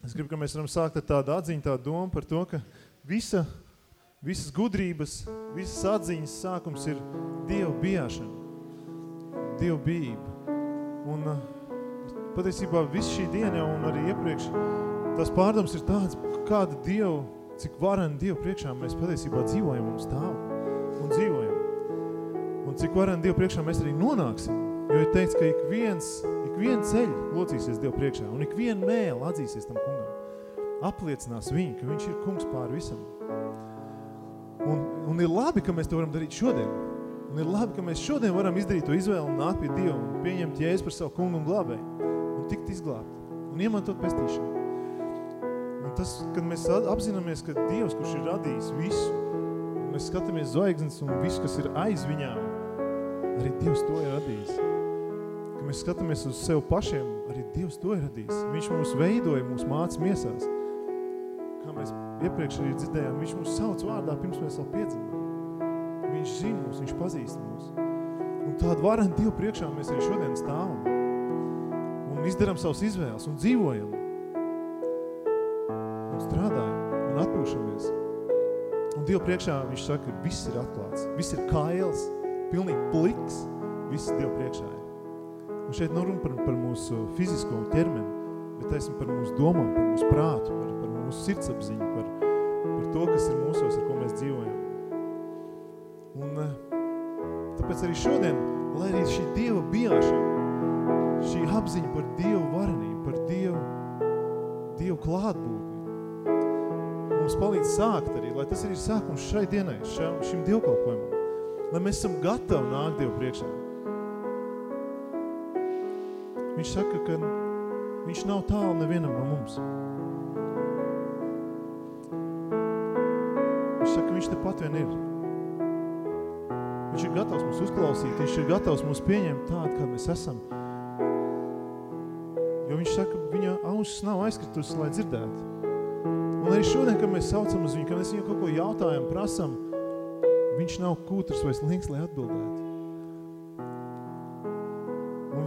Es gribu, ka mēs varam sākt ar tādu atziņu, tādu domu par to, ka visa, visas gudrības, visas atziņas sākums ir Dievu bijāšana, Dievu bijība. Un uh, patiesībā viss šī diena jau un arī iepriekš tās pārdoms ir tāds, kāda Dievu, cik varani Dievu priekšā mēs patiesībā dzīvojam un stāvam un dzīvojam. Un cik varani Dievu priekšā mēs arī nonāksim. Jo ir teikts, ka ik viens, ik viena ceļ locīsies Dievu priekšā un ik viena mēla atzīsies tam kungam. Apliecinās viņu, ka viņš ir kungs pār visam. Un, un ir labi, ka mēs to varam darīt šodien. Un ir labi, ka mēs šodien varam izdarīt to izvēli un nākt pie Dieva un pieņemt Jēzus par savu kungu un glābēju. Un tikt izglābt. Un iemantot pestīšanu. Un tas, kad mēs apzināmies, ka Dievs, kurš ir radījis visu, mēs skatāmies zvaigznes un visu, kas ir aiz viņām, arī Dievs to ir radījis. Mēs skatāmies uz sev pašiem, arī Dievs to ir radījis. Viņš mūs veidoja, mūs māca miesās. Kā mēs iepriekš arī dzirdējām, viņš mūs sauc vārdā, pirms mēs vēl piedzimām. Viņš zina mūs, viņš pazīst mūs. Un tādu varam Dievu priekšā mēs arī šodien stāvam. Un izdaram savus izvēles un dzīvojam strādājam un atpūšamies. Un Dievu priekšā viņš saka, ka viss ir atklāts, viss ir kails, pilnīgi pliks, viss Dievu priekšā ir. Un šeit nav runa par, par mūsu fizisko ķermeni, bet esam par mūsu domām, par mūsu prātu, par, par mūsu sirdsapziņu, par, par to, kas ir mūsos, ar ko mēs dzīvojam. Un eh, tāpēc arī šodien, lai arī šī Dieva bijāšana, šī apziņa par Dievu varenību, par Dievu, Dievu klātbūtni, mums palīdz sākt arī, lai tas arī ir sākums šai dienai, šim, šim dievkalpojumam, lai mēs esam gatavi nākt Dievu priekšā. Viņš saka, ka viņš nav tālu nevienam no mums. Viņš saka, ka viņš tepat vien ir. Viņš ir gatavs mūs uzklausīt, viņš ir gatavs mūs pieņemt tādu, kā mēs esam. Jo viņš saka, viņa ausis nav aizkritusi, lai dzirdētu. Un arī šodien, kad mēs saucam uz viņu, kad mēs viņu kaut ko jautājam, prasam, viņš nav kūtrs vai slings, lai atbildētu.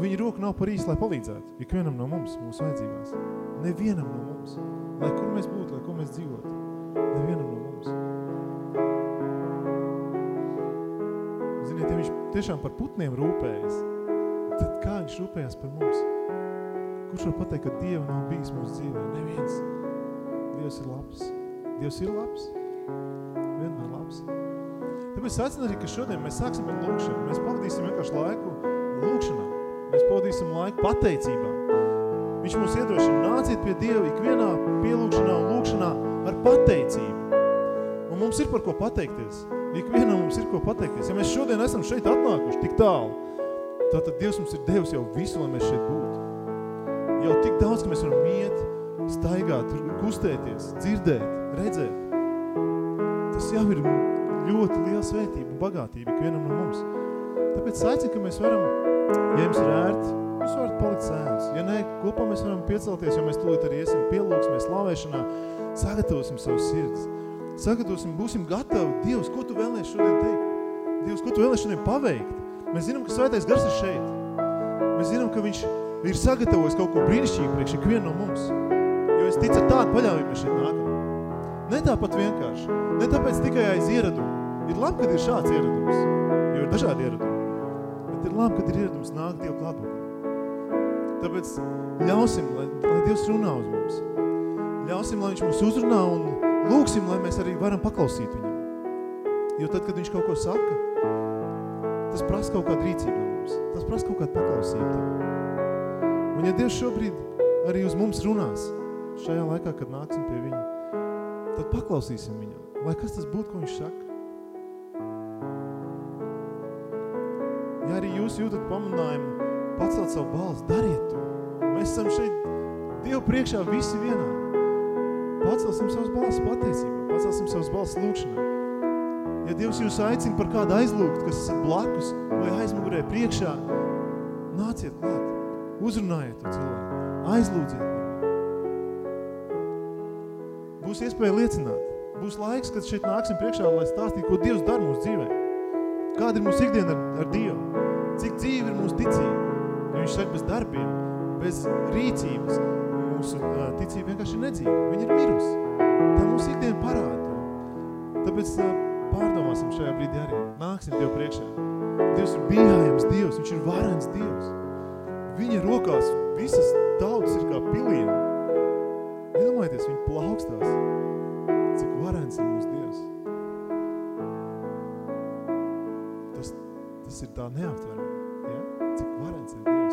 Viņa roka nav par īsti, lai palīdzētu. Ikvienam no mums, mūsu vajadzībās. Nevienam no mums. Lai kur mēs būtu, lai ko mēs dzīvotu. Nevienam no mums. Ziniet, ja viņš tiešām par putniem rūpējas, tad kā viņš rūpējas par mums? Kurš var pateikt, ka Dieva nav bijis mūsu dzīvē? Neviens. Dievs ir labs. Dievs ir labs. Vienmēr labs. Tāpēc aicinu arī, ka šodien mēs sāksim ar lūkšanu. Mēs pavadīsim vienkārši laiku lūkšanā. Pavadīsim laiku pateicībā. Viņš mūs iedrošina, nāciet pie Dieva ikvienā pielūkšanā un lūkšanā ar pateicību. Un mums ir par ko pateikties. Ikvienam mums ir ko pateikties. Ja mēs šodien esam šeit atnākuši tik tālu, tātad Dievs mums ir devis jau visu, lai mēs šeit būtu. Jau tik daudz, ka mēs varam iet, staigāt, kustēties, dzirdēt, redzēt. Tas jau ir ļoti liela svētība un bagātība ikvienam no mums. Tāpēc aicinu, ka mēs varam, ja jums ir ērti, jūs varat palikt sēns. Ja nē, kopā mēs varam piecelties, jo mēs tūlīt arī iesim pielūksmēs, slavēšanā, sagatavosim savus sirds. Sagatavosim, būsim gatavi. Dievs, ko tu vēlies šodien teikt? Dievs, ko tu vēlies šodien paveikt? Mēs zinām, ka svētais gars ir šeit. Mēs zinām, ka viņš ir sagatavojis kaut ko brīnišķīgu priekš ikvienu no mums. Jo es ticu tādu paļāvību mēs šeit nākam. Ne tāpat vienkārši. Ne tāpēc tikai aiz ieradumu. Ir labi, kad ir šāds ieradums, jo ir dažādi ieradumi. Bet ir labi, kad ir ieradums nākt Dievu klātbūtnē. Tāpēc ļausim, lai, lai Dievs runā uz mums. Ļausim, lai viņš mūs uzrunā un lūksim, lai mēs arī varam paklausīt viņam. Jo tad, kad viņš kaut ko saka, tas prasa kaut kādu rīcību no mums. Tas prasa kaut kādu paklausību. Un ja Dievs šobrīd arī uz mums runās, šajā laikā, kad nāksim pie viņa, tad paklausīsim viņam. Lai kas tas būtu, ko viņš saka? Ja arī jūs jūtat pamudinājumu pacelt savu balsi, dariet to. Mēs esam šeit Dievu priekšā visi vienā. Pacelsim savus balsis pateicībā, pacelsim savus balsis lūkšanā. Ja Dievs jūs aicina par kādu aizlūgt, kas esat blakus vai aizmugurē priekšā, nāciet klāt, uzrunājiet to cilvēku, aizlūdziet būs iespēja liecināt. Būs laiks, kad šeit nāksim priekšā, lai stāstītu, ko Dievs dara mūsu dzīvē. Kāda ir mūsu ikdiena ar, ar Dievu? Cik dzīve ir mūsu ticība? Ja viņš saka, bez darbiem, bez rīcības, mūsu ticība vienkārši nedzīva. Viņa ir mirusi. Tā mūsu ikdiena parāda to. Tāpēc pārdomāsim šajā brīdī arī. Nāksim Dievu priekšā. Dievs ir bijājams Dievs, viņš ir varens Dievs. Viņa rokās visas tautas ir kā pilieni. Iedomājieties, viņa plaukstās. Cik varens ir mūsu Dievs. Tas, tas ir tā neaptverami. Ja? Cik varens ir Dievs.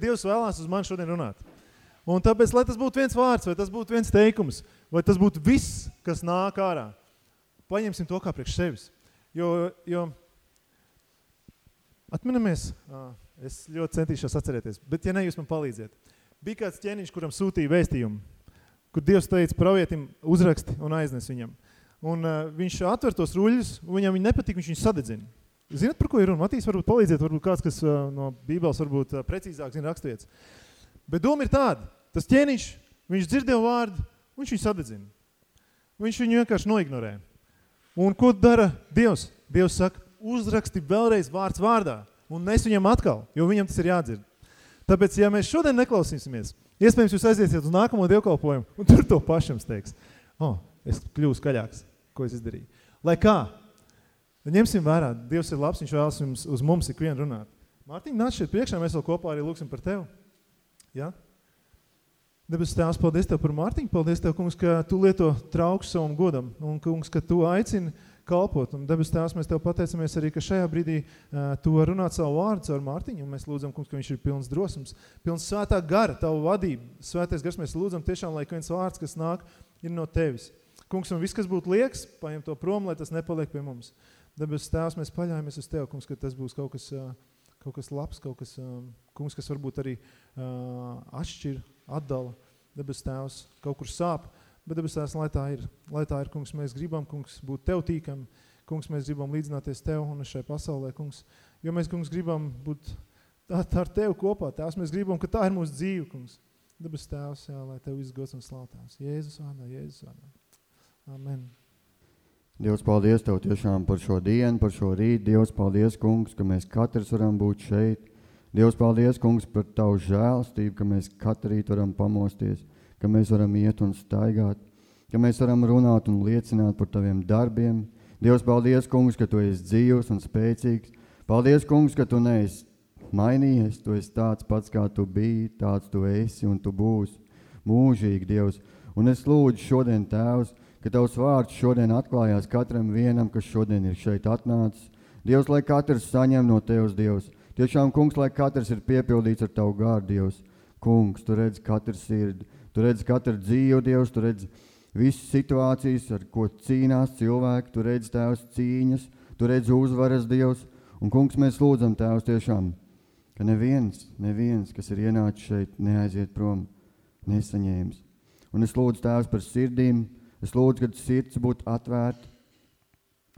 Dievs vēlās uz mani šodien runāt. Un tāpēc, lai tas būtu viens vārds, vai tas būtu viens teikums, vai tas būtu viss, kas nāk ārā, paņemsim to kā priekš sevis. Jo, jo atminamies, es ļoti centīšos atcerēties, bet ja ne, jūs man palīdziet. Bija kāds ķēniņš, kuram sūtīja vēstījumu, kur Dievs teica pravietim uzraksti un aiznes viņam. Un uh, viņš atver tos ruļļus, un viņam viņi nepatīk, viņš viņus sadedzina. Zinat, par ko ir runa? Matīs varbūt palīdziet, varbūt kāds, kas no Bībeles varbūt precīzāk zina rakstvietas. Bet doma ir tāda, tas ķēniņš, viņš dzirdēja vārdu, viņš viņu sadedzina. Viņš viņu vienkārši noignorē. Un ko dara Dievs? Dievs saka, uzraksti vēlreiz vārds vārdā, un nes viņam atkal, jo viņam tas ir jādzird. Tāpēc, ja mēs šodien neklausīsimies, iespējams, jūs aiziesiet uz nākamo dievkalpojumu, un tur to pašam teiks, o, oh, es kļūstu skaļāks, ko es izdarīju. Lai kā? Ņemsim vērā, Dievs ir labs, viņš vēlas jums, uz mums ikvienu runāt. Mārtiņ, nāc šeit priekšā, mēs vēl kopā arī lūksim par tevi. Ja? Debes tēvs, paldies Tev par Mārtiņu, paldies Tev, kungs, ka Tu lieto trauks savam godam, un, kungs, ka Tu aicini kalpot. Un debes tēvs, mēs Tev pateicamies arī, ka šajā brīdī uh, Tu var runāt savu vārdu ar Mārtiņu, un mēs lūdzam, kungs, ka viņš ir pilns drosums, pilns svētā gara, Tavu vadību. Svētais gars, mēs lūdzam tiešām, lai viens vārds, kas nāk, ir no Tevis. Kungs, un viss, kas būtu liekas, paņem to prom, lai tas nepaliek pie mums. Debes tēvs, mēs paļājamies uz Tev, kungs, ka tas būs kaut kas, kaut kas labs, kaut kas, kungs, kas varbūt arī atšķir, atdala. Debes tēvs kaut kur sāp, bet debes tēvs, lai tā ir, lai tā ir, kungs, mēs gribam, kungs, būt Tev tīkam, kungs, mēs gribam līdzināties Tev un šai pasaulē, kungs, jo mēs, kungs, gribam būt tā, tā ar Tev kopā, tēvs, mēs gribam, ka tā ir mūsu dzīve, kungs. Debes tēvs, jā, lai Tev izgods un slātās. Jēzus vārdā, Jēzus vārdā. Amen. Dievs, paldies Tev tiešām par šo dienu, par šo rītu. Dievs, paldies, kungs, ka mēs katrs varam būt šeit. Dievs, paldies, kungs, par Tavu žēlstību, ka mēs katru rītu varam pamosties, ka mēs varam iet un staigāt, ka mēs varam runāt un liecināt par Taviem darbiem. Dievs, paldies, kungs, ka Tu esi dzīvs un spēcīgs. Paldies, kungs, ka Tu neesi mainījies. Tu esi tāds pats, kā Tu biji, tāds Tu esi un Tu būsi mūžīgi, Dievs. Un es lūdzu šodien, Tēvs, ka Tavs vārds šodien atklājās katram vienam, kas šodien ir šeit atnācis. Dievs, lai katrs saņem no Tevs, Dievs. Tiešām, kungs, lai katrs ir piepildīts ar Tavu gāru, Dievs. Kungs, Tu redzi katru sirdi, Tu redzi katru dzīvu, Dievs, Tu redzi visas situācijas, ar ko cīnās cilvēki, Tu redzi Tēvs cīņas, Tu redzi uzvaras Dievs, un kungs mēs lūdzam Tēvs tiešām, ka neviens, neviens, kas ir ienācis šeit, neaiziet prom, nesaņēmis. Un es lūdzu Tēvs par sirdīm, es lūdzu, kad sirds būtu atvērta,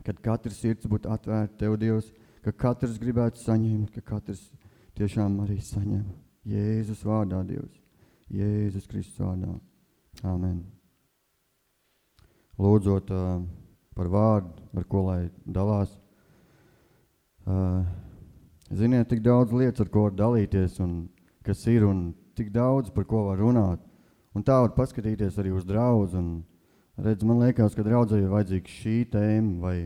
kad katrs sirds būtu atvērta Tev, Dievs, ka katrs gribētu saņemt, ka katrs tiešām arī saņem. Jēzus vārdā, Dievs. Jēzus Kristus vārdā. Āmen. Lūdzot uh, par vārdu, ar ko lai dalās. Uh, ziniet, tik daudz lietas, ar ko var dalīties, un kas ir, un tik daudz, par ko var runāt. Un tā var paskatīties arī uz draudz. Un, redz, man liekas, ka draudzē ir vajadzīga šī tēma, vai,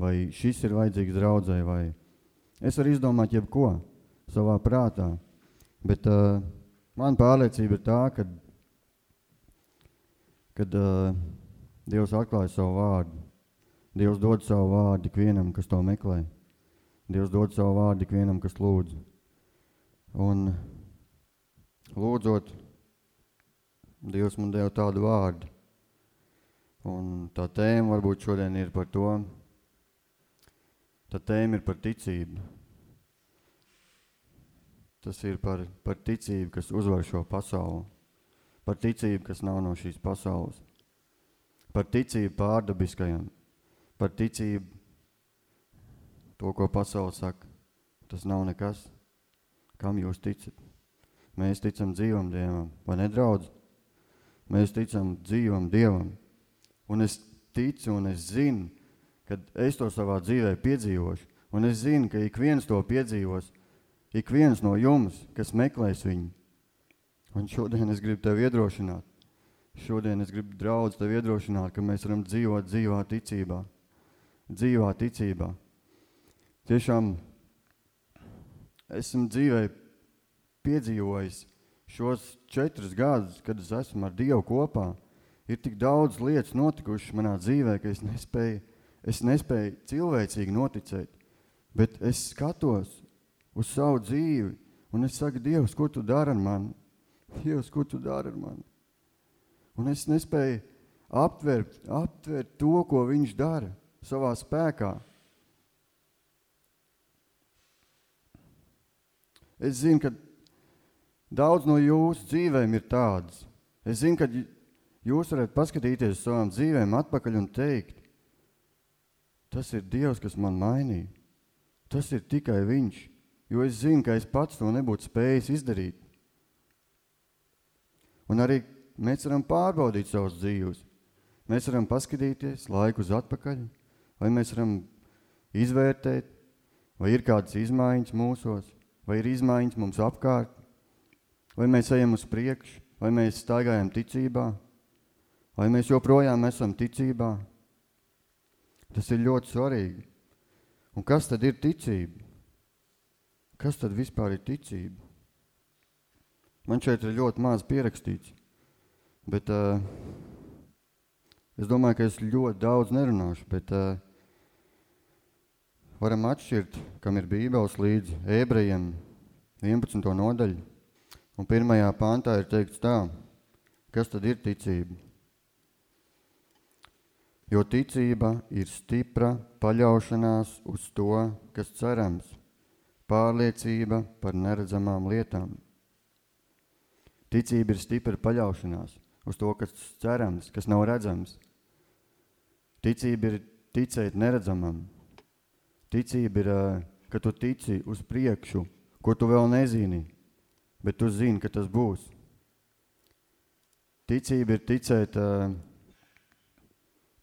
vai šis ir vajadzīgs draudzē, vai es varu izdomāt jebko savā prātā. Bet uh, man pārliecība ir tā, ka kad uh, Dievs atklāja savu vārdu, Dievs dod savu vārdu ikvienam, kas to meklē. Dievs dod savu vārdu ikvienam, kas lūdz. Un lūdzot, Dievs man deva tādu vārdu. Un tā tēma varbūt šodien ir par to. Tā tēma ir par ticību. Tas ir par, par ticību, kas uzvar šo pasauli. Par ticību, kas nav no šīs pasaules. Par ticību pārdabiskajam. Par ticību to, ko pasaule saka. Tas nav nekas. Kam jūs ticat? Mēs ticam dzīvam Dievam, vai nedraudz? Mēs ticam dzīvam Dievam. Un es ticu un es zinu, kad es to savā dzīvē piedzīvošu. Un es zinu, ka ik viens to piedzīvos, ik viens no jums, kas meklēs viņu. Un šodien es gribu tevi iedrošināt. Šodien es gribu draudz tevi iedrošināt, ka mēs varam dzīvot dzīvā ticībā. Dzīvā ticībā. Tiešām esmu dzīvē piedzīvojis šos četrus gadus, kad es esmu ar Dievu kopā. Ir tik daudz lietas notikušas manā dzīvē, ka es nespēju, es nespēju cilvēcīgi noticēt. Bet es skatos uz savu dzīvi un es saku, Dievs, ko tu dari ar mani? Dievs, ko tu dari ar mani? Un es nespēju aptvert, aptvert to, ko viņš dara savā spēkā. Es zinu, ka daudz no jūsu dzīvēm ir tādas. Es zinu, ka jūs varat paskatīties uz savām dzīvēm atpakaļ un teikt, tas ir Dievs, kas man mainīja. Tas ir tikai Viņš, jo es zinu, ka es pats to nebūtu spējis izdarīt. Un arī mēs varam pārbaudīt savus dzīves. Mēs varam paskatīties laiku uz atpakaļ, vai mēs varam izvērtēt, vai ir kādas izmaiņas mūsos, vai ir izmaiņas mums apkārt, vai mēs ejam uz priekšu, vai mēs staigājam ticībā, vai mēs joprojām esam ticībā. Tas ir ļoti svarīgi. Un kas tad ir ticība? Kas tad vispār ir ticība? Man šeit ir ļoti maz pierakstīts, bet uh, es domāju, ka es ļoti daudz nerunāšu, bet uh, varam atšķirt, kam ir bībeles līdzi ebrejiem 11. nodaļu. Un pirmajā pāntā ir teikts tā, kas tad ir ticība? Jo ticība ir stipra paļaušanās uz to, kas cerams, pārliecība par neredzamām lietām. Ticība ir stipra paļaušanās uz to, kas cerams, kas nav redzams. Ticība ir ticēt neredzamam. Ticība ir, ka tu tici uz priekšu, ko tu vēl nezini, bet tu zini, ka tas būs. Ticība ir ticēt,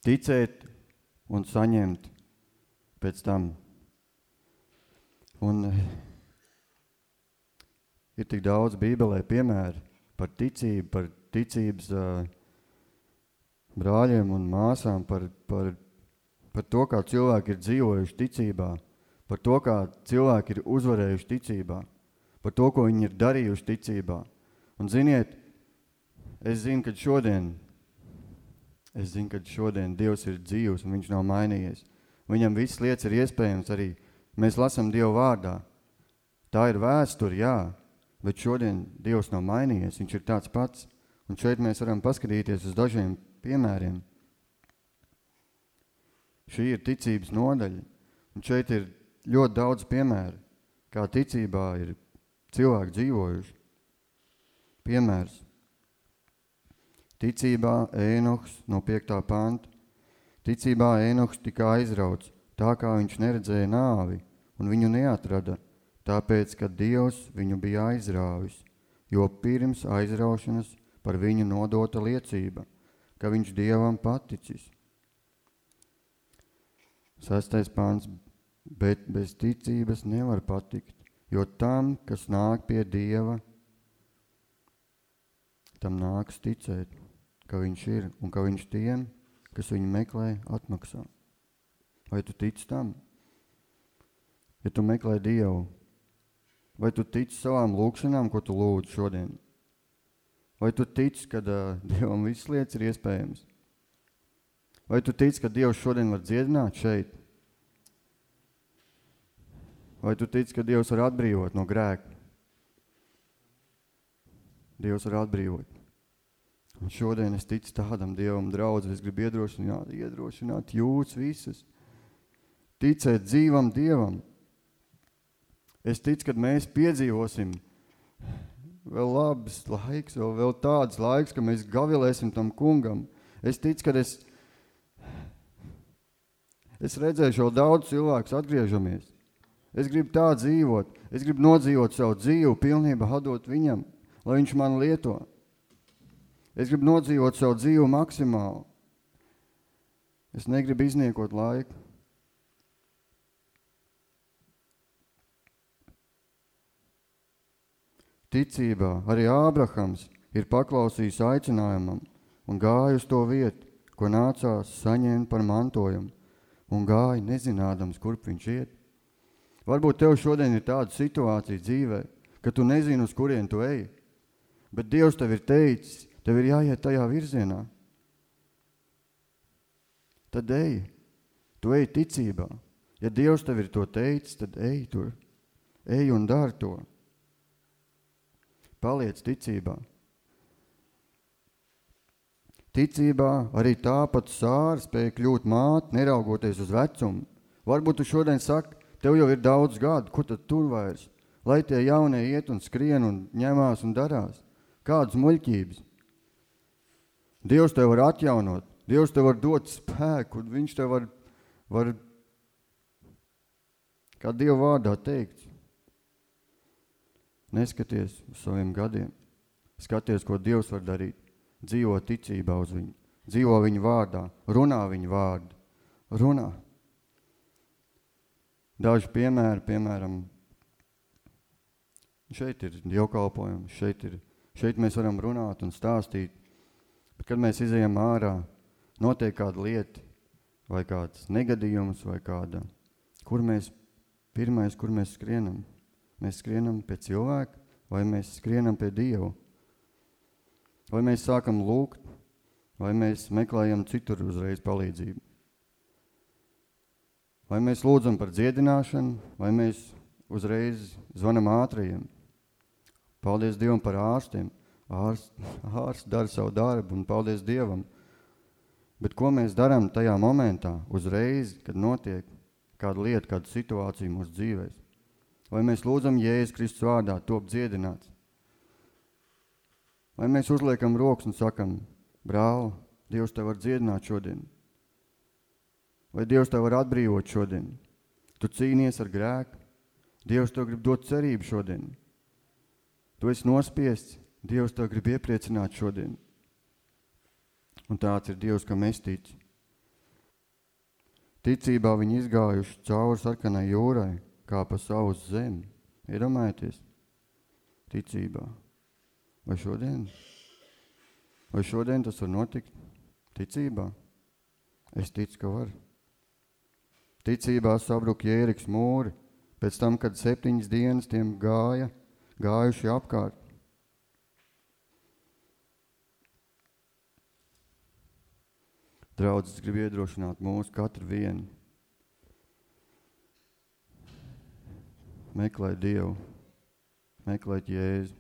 ticēt un saņemt pēc tam. Un ir tik daudz bībelē piemēri par ticību, par ticības uh, brāļiem un māsām, par, par, par to, kā cilvēki ir dzīvojuši ticībā, par to, kā cilvēki ir uzvarējuši ticībā, par to, ko viņi ir darījuši ticībā. Un ziniet, es zinu, ka šodien, es zinu, ka šodien Dievs ir dzīvs un viņš nav mainījies. Viņam viss lietas ir iespējams arī. Mēs lasam Dievu vārdā. Tā ir vēsture, jā, bet šodien Dievs nav mainījies, viņš ir tāds pats. Un šeit mēs varam paskatīties uz dažiem piemēriem. Šī ir ticības nodaļa. Un šeit ir ļoti daudz piemēru, kā ticībā ir cilvēki dzīvojuši. Piemērs. Ticībā Ēnoks no 5. panta. Ticībā Ēnoks tika aizrauts, tā kā viņš neredzēja nāvi, un viņu neatrada, tāpēc, ka Dievs viņu bija aizrāvis, jo pirms aizraušanas par viņu nodota liecība, ka viņš Dievam paticis. Sastais pāns, bet bez ticības nevar patikt, jo tam, kas nāk pie Dieva, tam nāks ticēt, ka viņš ir un ka viņš tiem, kas viņu meklē, atmaksā. Vai tu tici tam? Ja tu meklē Dievu, vai tu tici savām lūkšanām, ko tu lūdz šodien? Vai tu tici, ka uh, Dievam visas lietas ir iespējams? Vai tu tici, ka Dievs šodien var dziedināt šeit? Vai tu tici, ka Dievs var atbrīvot no grēka? Dievs var atbrīvot. Un šodien es ticu tādam Dievam draudz, es gribu iedrošināt, iedrošināt jūs visus. Ticēt dzīvam Dievam. Es ticu, ka mēs piedzīvosim vēl labs laiks, vēl, vēl tāds laiks, ka mēs gavilēsim tam kungam. Es ticu, ka es, es redzēšu jau daudz cilvēkus atgriežamies. Es gribu tā dzīvot. Es gribu nodzīvot savu dzīvi, pilnībā atdot viņam, lai viņš man lieto. Es gribu nodzīvot savu dzīvi maksimāli. Es negribu izniekot laiku. Ticībā arī Ābrahams ir paklausījis aicinājumam un gāja uz to vietu, ko nācās saņemt par mantojumu, un gāja nezinādams, kurp viņš iet. Varbūt tev šodien ir tāda situācija dzīvē, ka tu nezini, uz kurien tu ej, bet Dievs tev ir teicis, tev ir jāiet tajā virzienā. Tad ej, tu ej ticībā. Ja Dievs tev ir to teicis, tad ej tur, ej un dari to. Paliec ticībā. Ticībā arī tāpat sāra spēja kļūt māte, neraugoties uz vecumu. Varbūt tu šodien saki, tev jau ir daudz gadu, kur tad tur vairs? Lai tie jaunie iet un skrien un ņemās un darās. Kādas muļķības? Dievs tev var atjaunot, Dievs tev var dot spēku, viņš tev var, var kā Dieva vārdā teikt, neskaties uz saviem gadiem, skaties, ko Dievs var darīt, dzīvo ticībā uz viņu, dzīvo viņa vārdā, runā viņa vārdu, runā. Daži piemēri, piemēram, šeit ir dievkalpojumi, šeit, ir, šeit mēs varam runāt un stāstīt, bet kad mēs izējām ārā, notiek kāda lieta, vai kāds negadījums, vai kāda, kur mēs, pirmais, kur mēs skrienam, mēs skrienam pie cilvēka, vai mēs skrienam pie Dievu, vai mēs sākam lūgt, vai mēs meklējam citur uzreiz palīdzību. Vai mēs lūdzam par dziedināšanu, vai mēs uzreiz zvanam ātrajiem. Paldies Dievam par ārstiem. Ārsts, ārsts dara savu darbu un paldies Dievam. Bet ko mēs darām tajā momentā, uzreiz, kad notiek kāda lieta, kāda situācija mūsu dzīvēs? Vai mēs lūdzam Jēzus Kristus vārdā top dziedināts? Vai mēs uzliekam rokas un sakam, brāl, Dievs tev var dziedināt šodien? Vai Dievs tev var atbrīvot šodien? Tu cīnies ar grēku. Dievs tev grib dot cerību šodien. Tu esi nospiests. Dievs tev grib iepriecināt šodien. Un tāds ir Dievs, kam es ticu. Ticībā viņi izgājuši cauri sarkanai jūrai, kā pa savu zemi. Iedomājieties, ticībā. Vai šodien? Vai šodien tas var notikt? Ticībā? Es ticu, ka var. Ticībā sabruka Jēriks mūri, pēc tam, kad septiņas dienas tiem gāja, gājuši apkārt. Draudzes grib iedrošināt mūsu katru vienu. Meklēt Dievu, meklēt Jēzu.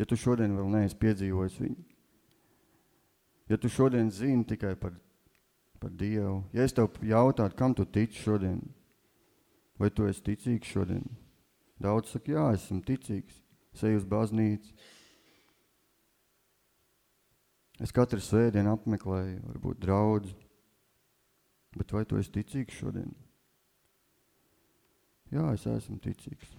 Ja tu šodien vēl neesi piedzīvojis viņu, ja tu šodien zini tikai par par Dievu. Ja es tev jautātu, kam tu tici šodien, Vai tu esi ticīgs šodien? Daudz saka, jā, esmu ticīgs. Seju uz baznīcu. Es katru svētdienu apmeklēju, varbūt draudz. Bet vai tu esi ticīgs šodien? Jā, es esmu ticīgs.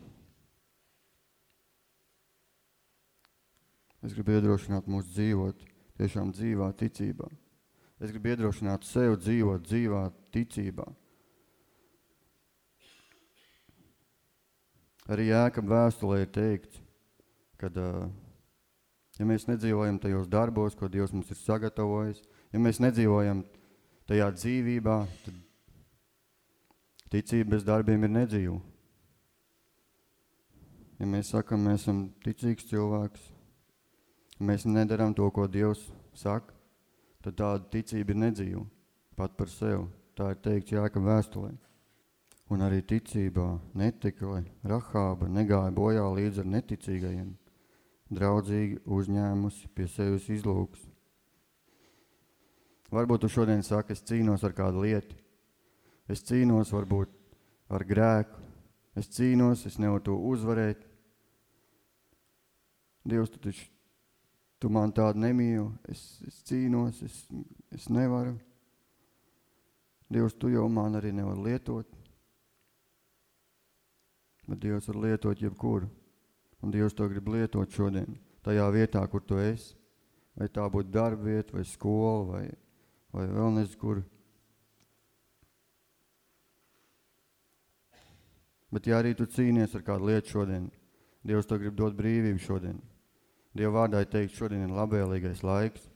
Es gribu iedrošināt mūs dzīvot tiešām dzīvā ticībā. Es gribu iedrošināt sev dzīvot dzīvā ticībā. Arī Jēkab vēstulē ir teikts, kad, ja mēs nedzīvojam tajos darbos, ko Dievs mums ir sagatavojis, ja mēs nedzīvojam tajā dzīvībā, tad ticība bez darbiem ir nedzīva. Ja mēs sakam, mēs esam ticīgs cilvēks, mēs nedaram to, ko Dievs saka, tad tāda ticība ir nedzīva pat par sevi. Tā ir teikts Jāka vēstulē. Un arī ticībā netika, lai Rahāba negāja bojā līdz ar neticīgajiem, draudzīgi uzņēmusi pie sevis izlūks. Varbūt tu šodien saki, es cīnos ar kādu lietu. Es cīnos varbūt ar grēku. Es cīnos, es nevaru to uzvarēt. Dievs, tu taču Tu man tādu nemīli, es, es cīnos, es, es nevaru. Dievs, tu jau man arī nevar lietot. Bet Dievs var lietot jebkuru. Un Dievs to grib lietot šodien, tajā vietā, kur tu esi. Vai tā būtu darba vieta, vai skola, vai, vai vēl nezinu, kur. Bet ja arī tu cīnies ar kādu lietu šodien, Dievs to grib dot brīvību šodien. Dieva vārdā ir teikt, šodien ir labvēlīgais laiks,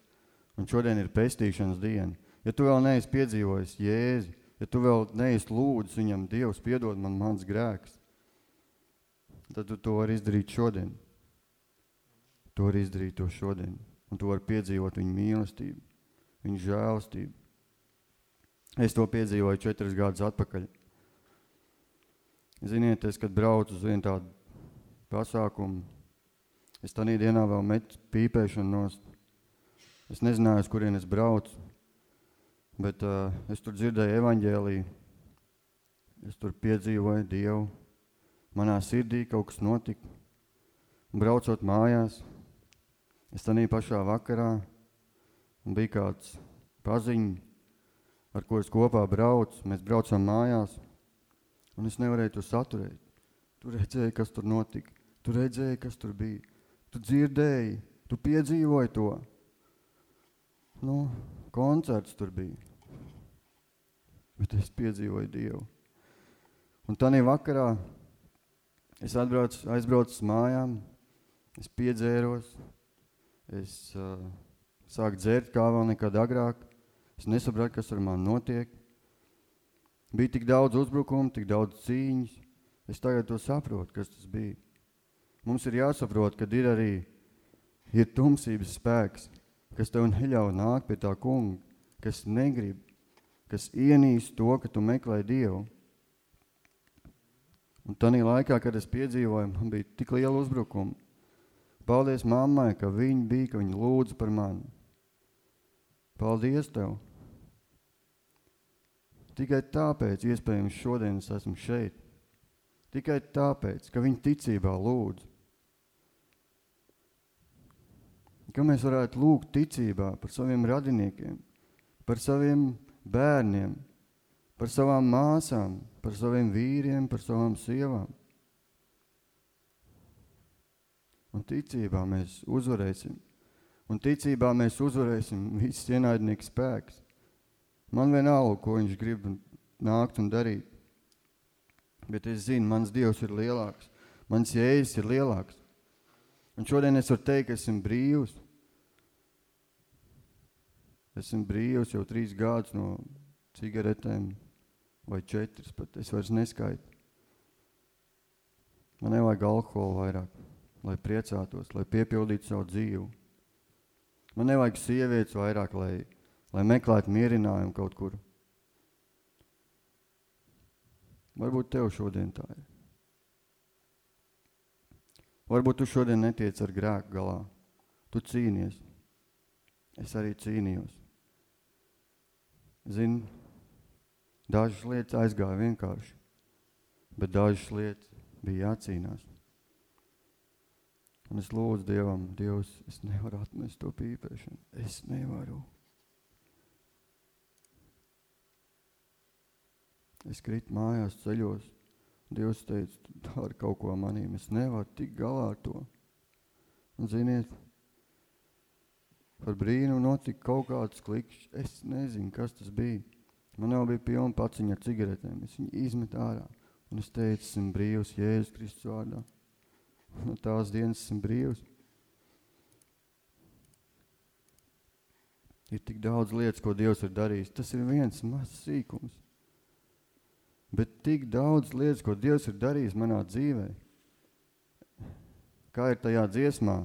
un šodien ir pestīšanas diena. Ja tu vēl neesi piedzīvojis Jēzi, ja tu vēl neesi lūdzis viņam, Dievs, piedod man mans grēks, tad tu to vari izdarīt šodien. Tu vari izdarīt to šodien, un tu vari piedzīvot viņu mīlestību, viņu žēlastību. Es to piedzīvoju četras gadus atpakaļ. Ziniet, es, kad braucu uz vienu tādu pasākumu, Es tādā dienā vēl metu pīpēšanu nost. Es nezināju, uz kurien es braucu, bet uh, es tur dzirdēju evaņģēliju. Es tur piedzīvoju Dievu. Manā sirdī kaut kas notika. Un braucot mājās, es tādā pašā vakarā bija kāds paziņš, ar ko es kopā braucu. Mēs braucam mājās, un es nevarēju to saturēt. Tu redzēji, kas tur notika. Tu redzēji, kas tur bija. Tu dzirdēji, tu piedzīvoji to. Nu, koncerts tur bija. Bet es piedzīvoju Dievu. Un tādā vakarā es atbraucu, aizbraucu uz mājām, es piedzēros, es uh, sāku dzērt kā vēl nekad agrāk. Es nesapratu, kas ar mani notiek. Bija tik daudz uzbrukumu, tik daudz cīņas. Es tagad to saprotu, kas tas bija. Mums ir jāsaprot, ka ir arī ir tumsības spēks, kas tev neļauj nākt pie tā kunga, kas negrib, kas ienīst to, ka tu meklē Dievu. Un tādā laikā, kad es piedzīvoju, man bija tik liela uzbrukuma. Paldies mammai, ka viņa bija, ka viņa lūdza par mani. Paldies tev! Tikai tāpēc, iespējams, šodien es esmu šeit. Tikai tāpēc, ka viņa ticībā lūdzu. ka mēs varētu lūgt ticībā par saviem radiniekiem, par saviem bērniem, par savām māsām, par saviem vīriem, par savām sievām. Un ticībā mēs uzvarēsim. Un ticībā mēs uzvarēsim viss ienaidnieks spēks. Man vienalga, ko viņš grib nākt un darīt. Bet es zinu, mans Dievs ir lielāks. Mans jēzus ir lielāks. Un šodien es varu teikt, ka esmu brīvs. Esmu brīvs jau trīs gadus no cigaretēm, vai četras pat. Es vairs neskaitu. Man nevajag alkoholu vairāk, lai priecātos, lai piepildītu savu dzīvi. Man nevajag sievietes vairāk, lai, lai meklētu mierinājumu kaut kur. Varbūt tev šodien tā ir. Varbūt tu šodien netiec ar grēku galā. Tu cīnies. Es arī cīnījos. Zini, dažas lietas aizgāja vienkārši. bet dažas lietas bija jācīnās. Un es lūdzu Dievam, Dievs, es nevaru atmest to pīpēšanu. Es nevaru. Es kritu mājās ceļos. Dievs teica, tu dari kaut ko manīm. Es nevaru tikt galā ar to. Un ziniet, par brīnumu notika kaut kāds klikšķis. Es nezinu, kas tas bija. Man jau bija pilna paciņa ar cigaretēm. Es viņu izmetu ārā. Un es teicu, esmu brīvs Jēzus Kristus vārdā. No tās dienas esmu brīvs. Ir tik daudz lietas, ko Dievs ir darījis. Tas ir viens mazs sīkums. Bet tik daudz lietas, ko Dievs ir darījis manā dzīvē. Kā ir tajā dziesmā?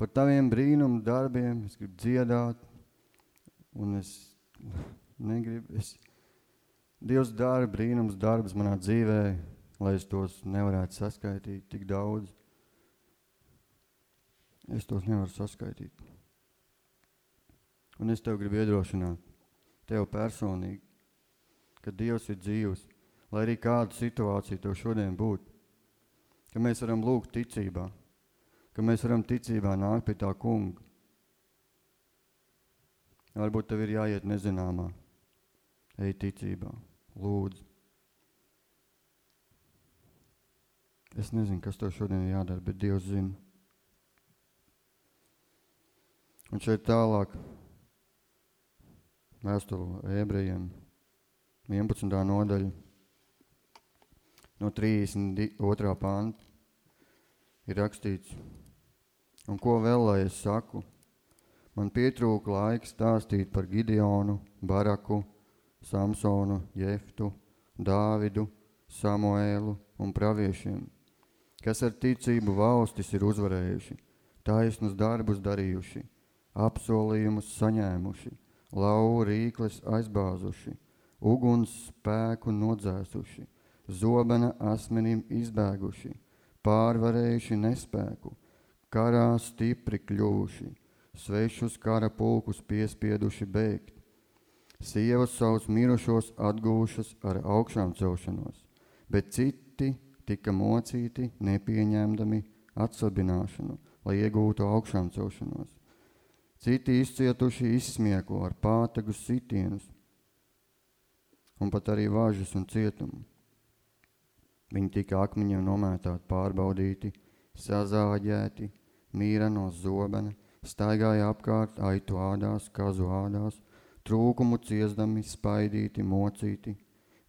Par taviem brīnumu darbiem es gribu dziedāt, un es negribu. Es, Dievs dara brīnums darbus manā dzīvē, lai es tos nevarētu saskaitīt tik daudz. Es tos nevaru saskaitīt. Un es tev gribu iedrošināt, tev personīgi, ka Dievs ir dzīvs, lai arī kāda situācija tev šodien būtu, ka mēs varam lūgt ticībā, ka mēs varam ticībā nākt pie tā kunga. Varbūt tev ir jāiet nezināmā, ej ticībā, lūdzu. Es nezinu, kas tev šodien jādara, bet Dievs zina. Un šeit tālāk vēstule ebrejiem 11. nodaļa no 32. panta ir rakstīts, un ko vēl lai es saku? Man pietrūka laika stāstīt par Gideonu, Baraku, Samsonu, Jeftu, Dāvidu, Samuēlu un praviešiem, kas ar ticību valstis ir uzvarējuši, taisnus darbus darījuši, apsolījumus saņēmuši, lauvu rīkles aizbāzuši, uguns spēku nodzēsuši, zobena asmenim izbēguši, pārvarējuši nespēku, karā stipri kļuvuši, svešus kara pulkus piespieduši bēgt, sievas savus mirušos atgūšas ar augšām celšanos, bet citi tika mocīti nepieņemdami atsabināšanu, lai iegūtu augšām celšanos. Citi izcietuši izsmieko ar pātagus sitienus un pat arī vāžas un cietumu. Viņi tika akmeņiem nomētāti, pārbaudīti, sazāģēti, mīra no zobena, staigāja apkārt aitu ādās, kazu ādās, trūkumu ciesdami, spaidīti, mocīti.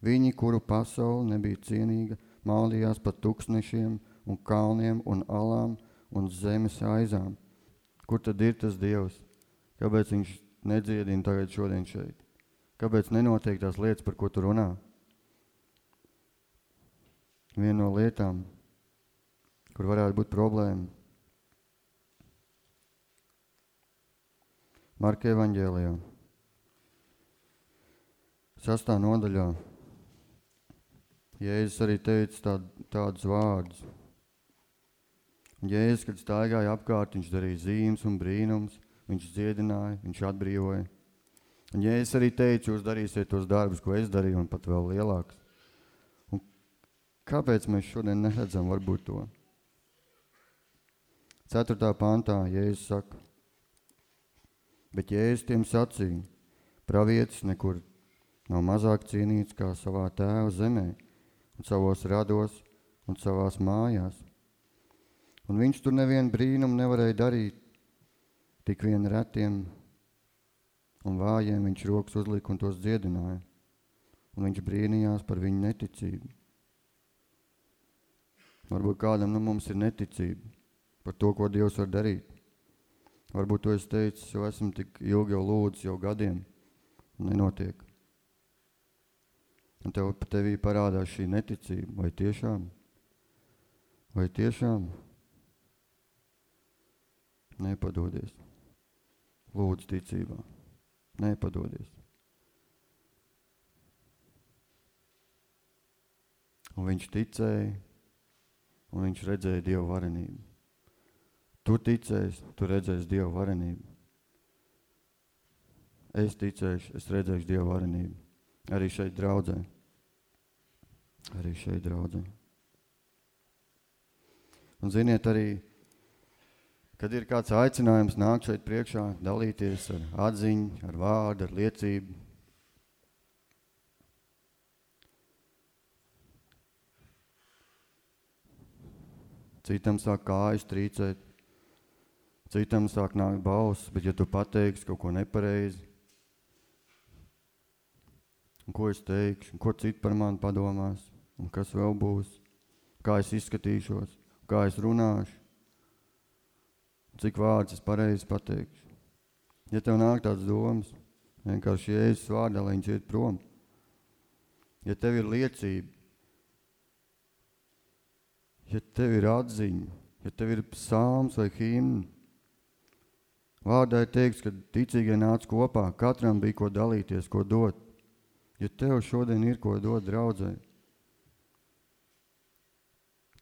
Viņi, kuru pasauli nebija cienīga, maldījās pa tuksnešiem un kalniem un alām un zemes aizām. Kur tad ir tas Dievs? Kāpēc viņš nedziedina tagad šodien šeit? Kāpēc nenotiek tās lietas, par ko tu runā? Viena no lietām, kur varētu būt problēma. Marka evaņģēlijā, sastā nodaļā, Jēzus arī teica tād, tādus vārdus. Jēzus, kad staigāja apkārt, viņš darīja zīmes un brīnums, viņš dziedināja, viņš atbrīvoja. Un es arī teicu, jūs darīsiet tos darbus, ko es darīju, un pat vēl lielāks. Un kāpēc mēs šodien neredzam varbūt to? Ceturtā pantā Jēzus saka, bet Jēzus tiem sacīja, pravietis nekur nav mazāk cienīts kā savā tēva zemē, un savos rados un savās mājās. Un viņš tur nevienu brīnumu nevarēja darīt, Tik vien retiem un vājiem viņš rokas uzlika un tos dziedināja, un viņš brīnījās par viņu neticību. Varbūt kādam no nu, mums ir neticība par to, ko Dievs var darīt. Varbūt to es teicu, jo esmu tik ilgi jau lūdzu, jau gadiem, un nenotiek. Un tev tevī parādās šī neticība, vai tiešām, vai tiešām nepadodies. Lūdzu, ticībā. Nepadodies. Un viņš ticēja, un viņš redzēja Dievu varenību. Tu ticēsi, tu redzēsi Dievu varenību. Es ticēšu, es redzēšu Dievu varenību. Arī šeit draudzē. Arī šeit draudzē. Un ziniet arī, kad ir kāds aicinājums nākt šeit priekšā, dalīties ar atziņu, ar vārdu, ar liecību, citam sāk kājas trīcēt, citam sāk nākt balss, bet ja tu pateiksi kaut ko nepareizi, un ko es teikšu, un ko citi par mani padomās, un kas vēl būs, kā es izskatīšos, kā es runāšu, cik vārdus es pareizi pateikšu. Ja tev nāk tāds domas, vienkārši Jēzus vārdā, lai viņš iet prom. Ja tev ir liecība, ja tev ir atziņa, ja tev ir psalms vai himna, vārdā ir teikts, ka ticīgie nāca kopā, katram bija ko dalīties, ko dot. Ja tev šodien ir ko dot draudzē,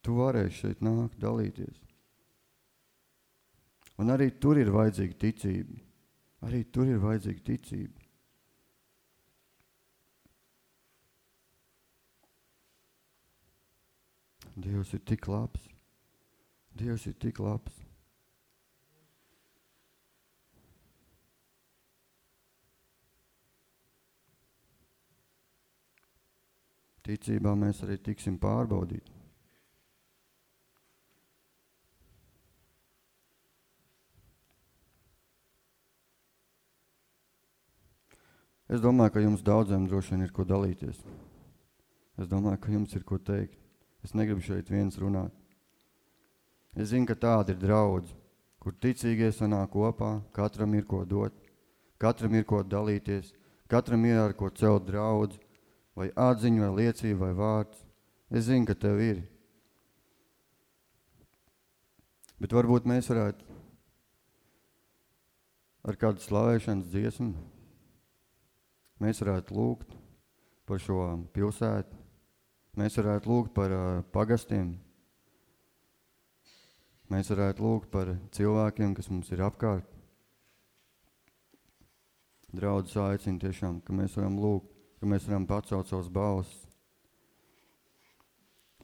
tu varēsi šeit nākt, dalīties. Un arī tur ir vajadzīga ticība. Arī tur ir vajadzīga ticība. Dievs ir tik labs. Dievs ir tik labs. Ticībā mēs arī tiksim pārbaudīti. Es domāju, ka jums daudziem droši vien ir ko dalīties. Es domāju, ka jums ir ko teikt. Es negribu šeit viens runāt. Es zinu, ka tāda ir draudz, kur ticīgie sanāk kopā, katram ir ko dot, katram ir ko dalīties, katram ir ar ko celt draudz, vai atziņu, vai liecību, vai vārds. Es zinu, ka tev ir. Bet varbūt mēs varētu ar kādu slavēšanas dziesmu, mēs varētu lūgt par šo pilsētu, mēs varētu lūgt par uh, pagastiem, mēs varētu lūgt par cilvēkiem, kas mums ir apkārt. Draudzes aicina tiešām, ka mēs varam lūgt ka mēs varam pacelt savus balsis.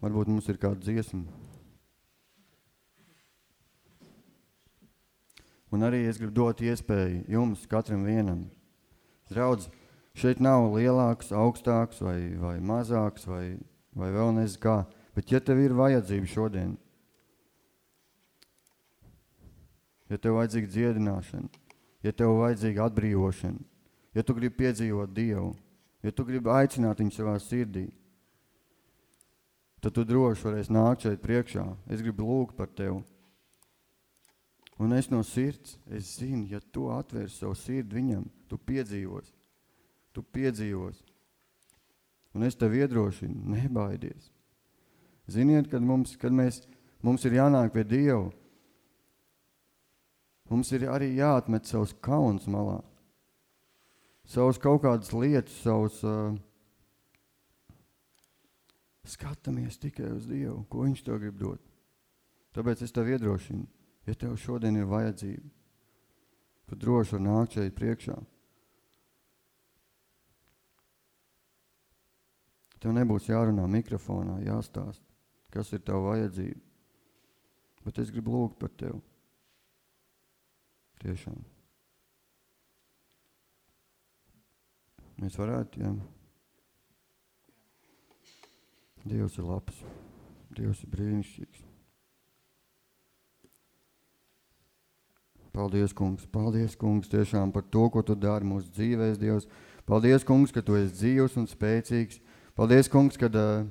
Varbūt mums ir kāda dziesma. Un arī es gribu dot iespēju jums, katram vienam. Draudz, šeit nav lielāks, augstāks vai, vai mazāks vai, vai vēl nezinu kā, bet ja tev ir vajadzība šodien, ja tev vajadzīga dziedināšana, ja tev vajadzīga atbrīvošana, ja tu gribi piedzīvot Dievu, ja tu gribi aicināt viņu savā sirdī, tad tu droši varēsi nākt šeit priekšā. Es gribu lūgt par tevi. Un es no sirds, es zinu, ja tu atvērsi savu sirdi viņam, tu piedzīvos. Tu piedzīvos. Un es tev iedrošinu, nebaidies. Ziniet, kad mums, kad mēs, mums ir jānāk pie Dieva, mums ir arī jāatmet savus kauns malā savus kaut kādas lietas, savus uh, skatāmies tikai uz Dievu, ko Viņš tev grib dot. Tāpēc es tev iedrošinu, ja tev šodien ir vajadzība, tu droši var nākt šeit priekšā. Tev nebūs jārunā mikrofonā, jāstāst, kas ir tev vajadzība. Bet es gribu lūgt par tevi. Tiešām. Mēs varētu, jā. Dievs ir labs. Dievs ir brīnišķīgs. Paldies, kungs. Paldies, kungs, tiešām par to, ko tu dari mūsu dzīvēs, Dievs. Paldies, kungs, ka tu esi dzīvs un spēcīgs. Paldies, kungs, ka uh,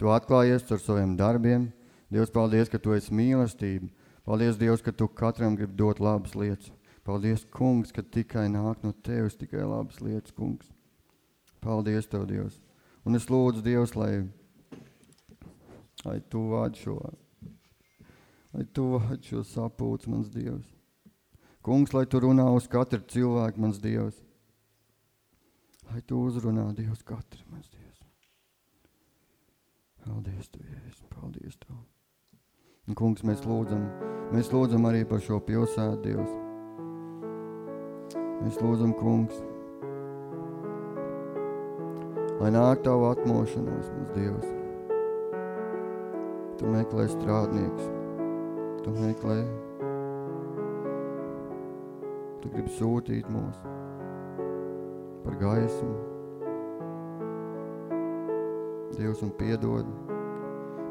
tu atklājies ar saviem darbiem. Dievs, paldies, ka tu esi mīlestība. Paldies, Dievs, ka tu katram grib dot labas lietas. Paldies, kungs, ka tikai nāk no tevis tikai labas lietas, kungs. Paldies tev, Dievs. Un es lūdzu, Dievs, lai, lai tu vād šo, lai tu vād šo sapūci, mans Dievs. Kungs, lai tu runā uz katru cilvēku, mans Dievs. Lai tu uzrunā, Dievs, katru, mans Dievs. Paldies tev, Jēzus, paldies tev. Un, kungs, mēs lūdzam, mēs lūdzam arī par šo pilsētu, Dievs. Mēs lūdzam, kungs, Lai nāk tavu atmošanos, mūsu Dievs. Tu meklē strādnieks. Tu meklē. Tu gribi sūtīt mūs par gaismu. Dievs un piedod.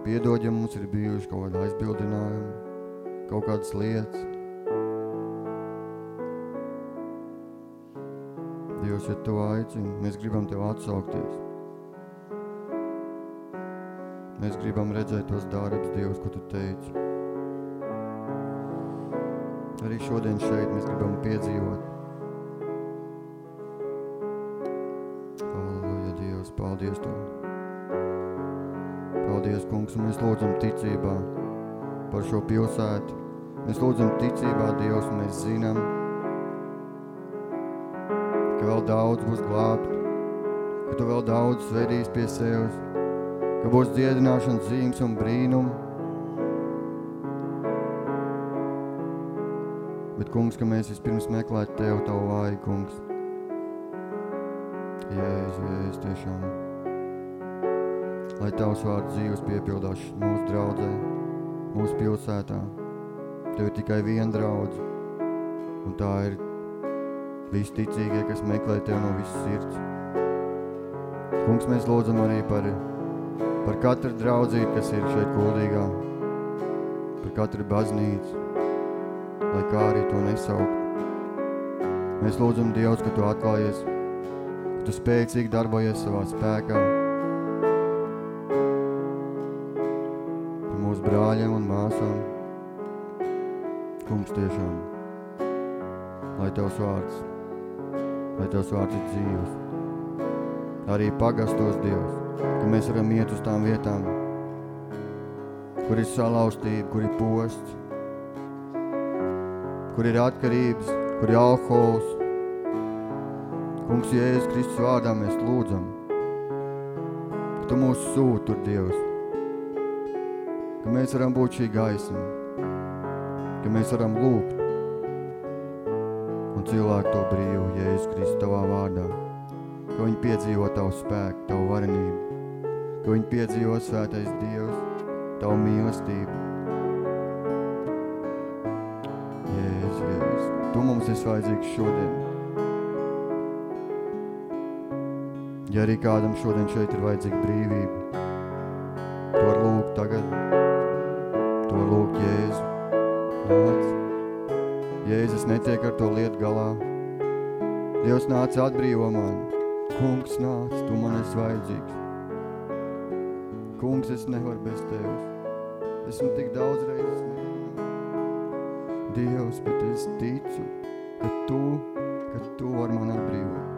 Piedod, ja mums ir bijuši kaut kādi aizbildinājumi, kaut kādas lietas. Dievs, ja Tu aicini, mēs gribam Tev atsaukties. Mēs gribam redzēt tos darbus, Dievs, ko Tu teici. Arī šodien šeit mēs gribam piedzīvot. Šo pilsētu. Mēs lūdzam ticībā, Dievs, mēs zinām, ka vēl daudz būs glābt, ka Tu vēl daudz svedīs pie sevis, ka būs dziedināšanas zīmes un brīnumi. Bet, kungs, ka mēs vispirms meklētu Tev, Tavu vāju, kungs. Jēzus, Jēzus, tiešām. Lai Tavs vārds dzīves piepildās mūsu draudzē, mūsu pilsētā. Tev ir tikai viena draudze, un tā ir visticīgie, kas meklē Tev no visas sirds. Kungs, mēs lūdzam arī par, par katru draudzīti, kas ir šeit kuldīgā, par katru baznīcu, lai kā arī to nesaukt. Mēs lūdzam Dievs, ka Tu atklājies, ka Tu spēcīgi darbojies savā spēkā, mūsu brāļiem un māsām. Kungs tiešām, lai Tavs vārds, lai Tavs vārds ir dzīves. Arī pagastos Dievs, ka mēs varam iet uz tām vietām, kur ir salaustība, kur ir posts, kur ir atkarības, kur ir alkohols. Kungs, Jēzus Kristus vārdā mēs lūdzam, ka Tu mūs sūti tur, Dievs, ka mēs varam būt šī gaisma, ka mēs varam lūgt un cilvēku to brīvu, Jēzus Kristus tavā vārdā, ka viņi piedzīvo tavu spēku, tavu varenību, ka viņi piedzīvo svētais Dievs, tavu mīlestību. Jēzus, Jēzus, Tu mums esi vajadzīgs šodien. Ja arī kādam šodien šeit ir vajadzīga brīvība, to var lūgt tagad, to var lūgt Jēzu. Nāc. Jēzus netiek ar to lietu galā. Dievs nāc atbrīvo man. Kungs nāc, tu man esi vajadzīgs. Kungs, es nevaru bez Tevis. Esmu tik daudz reizes mēģinājis. Dievs, bet es ticu, ka Tu, ka Tu vari man atbrīvot.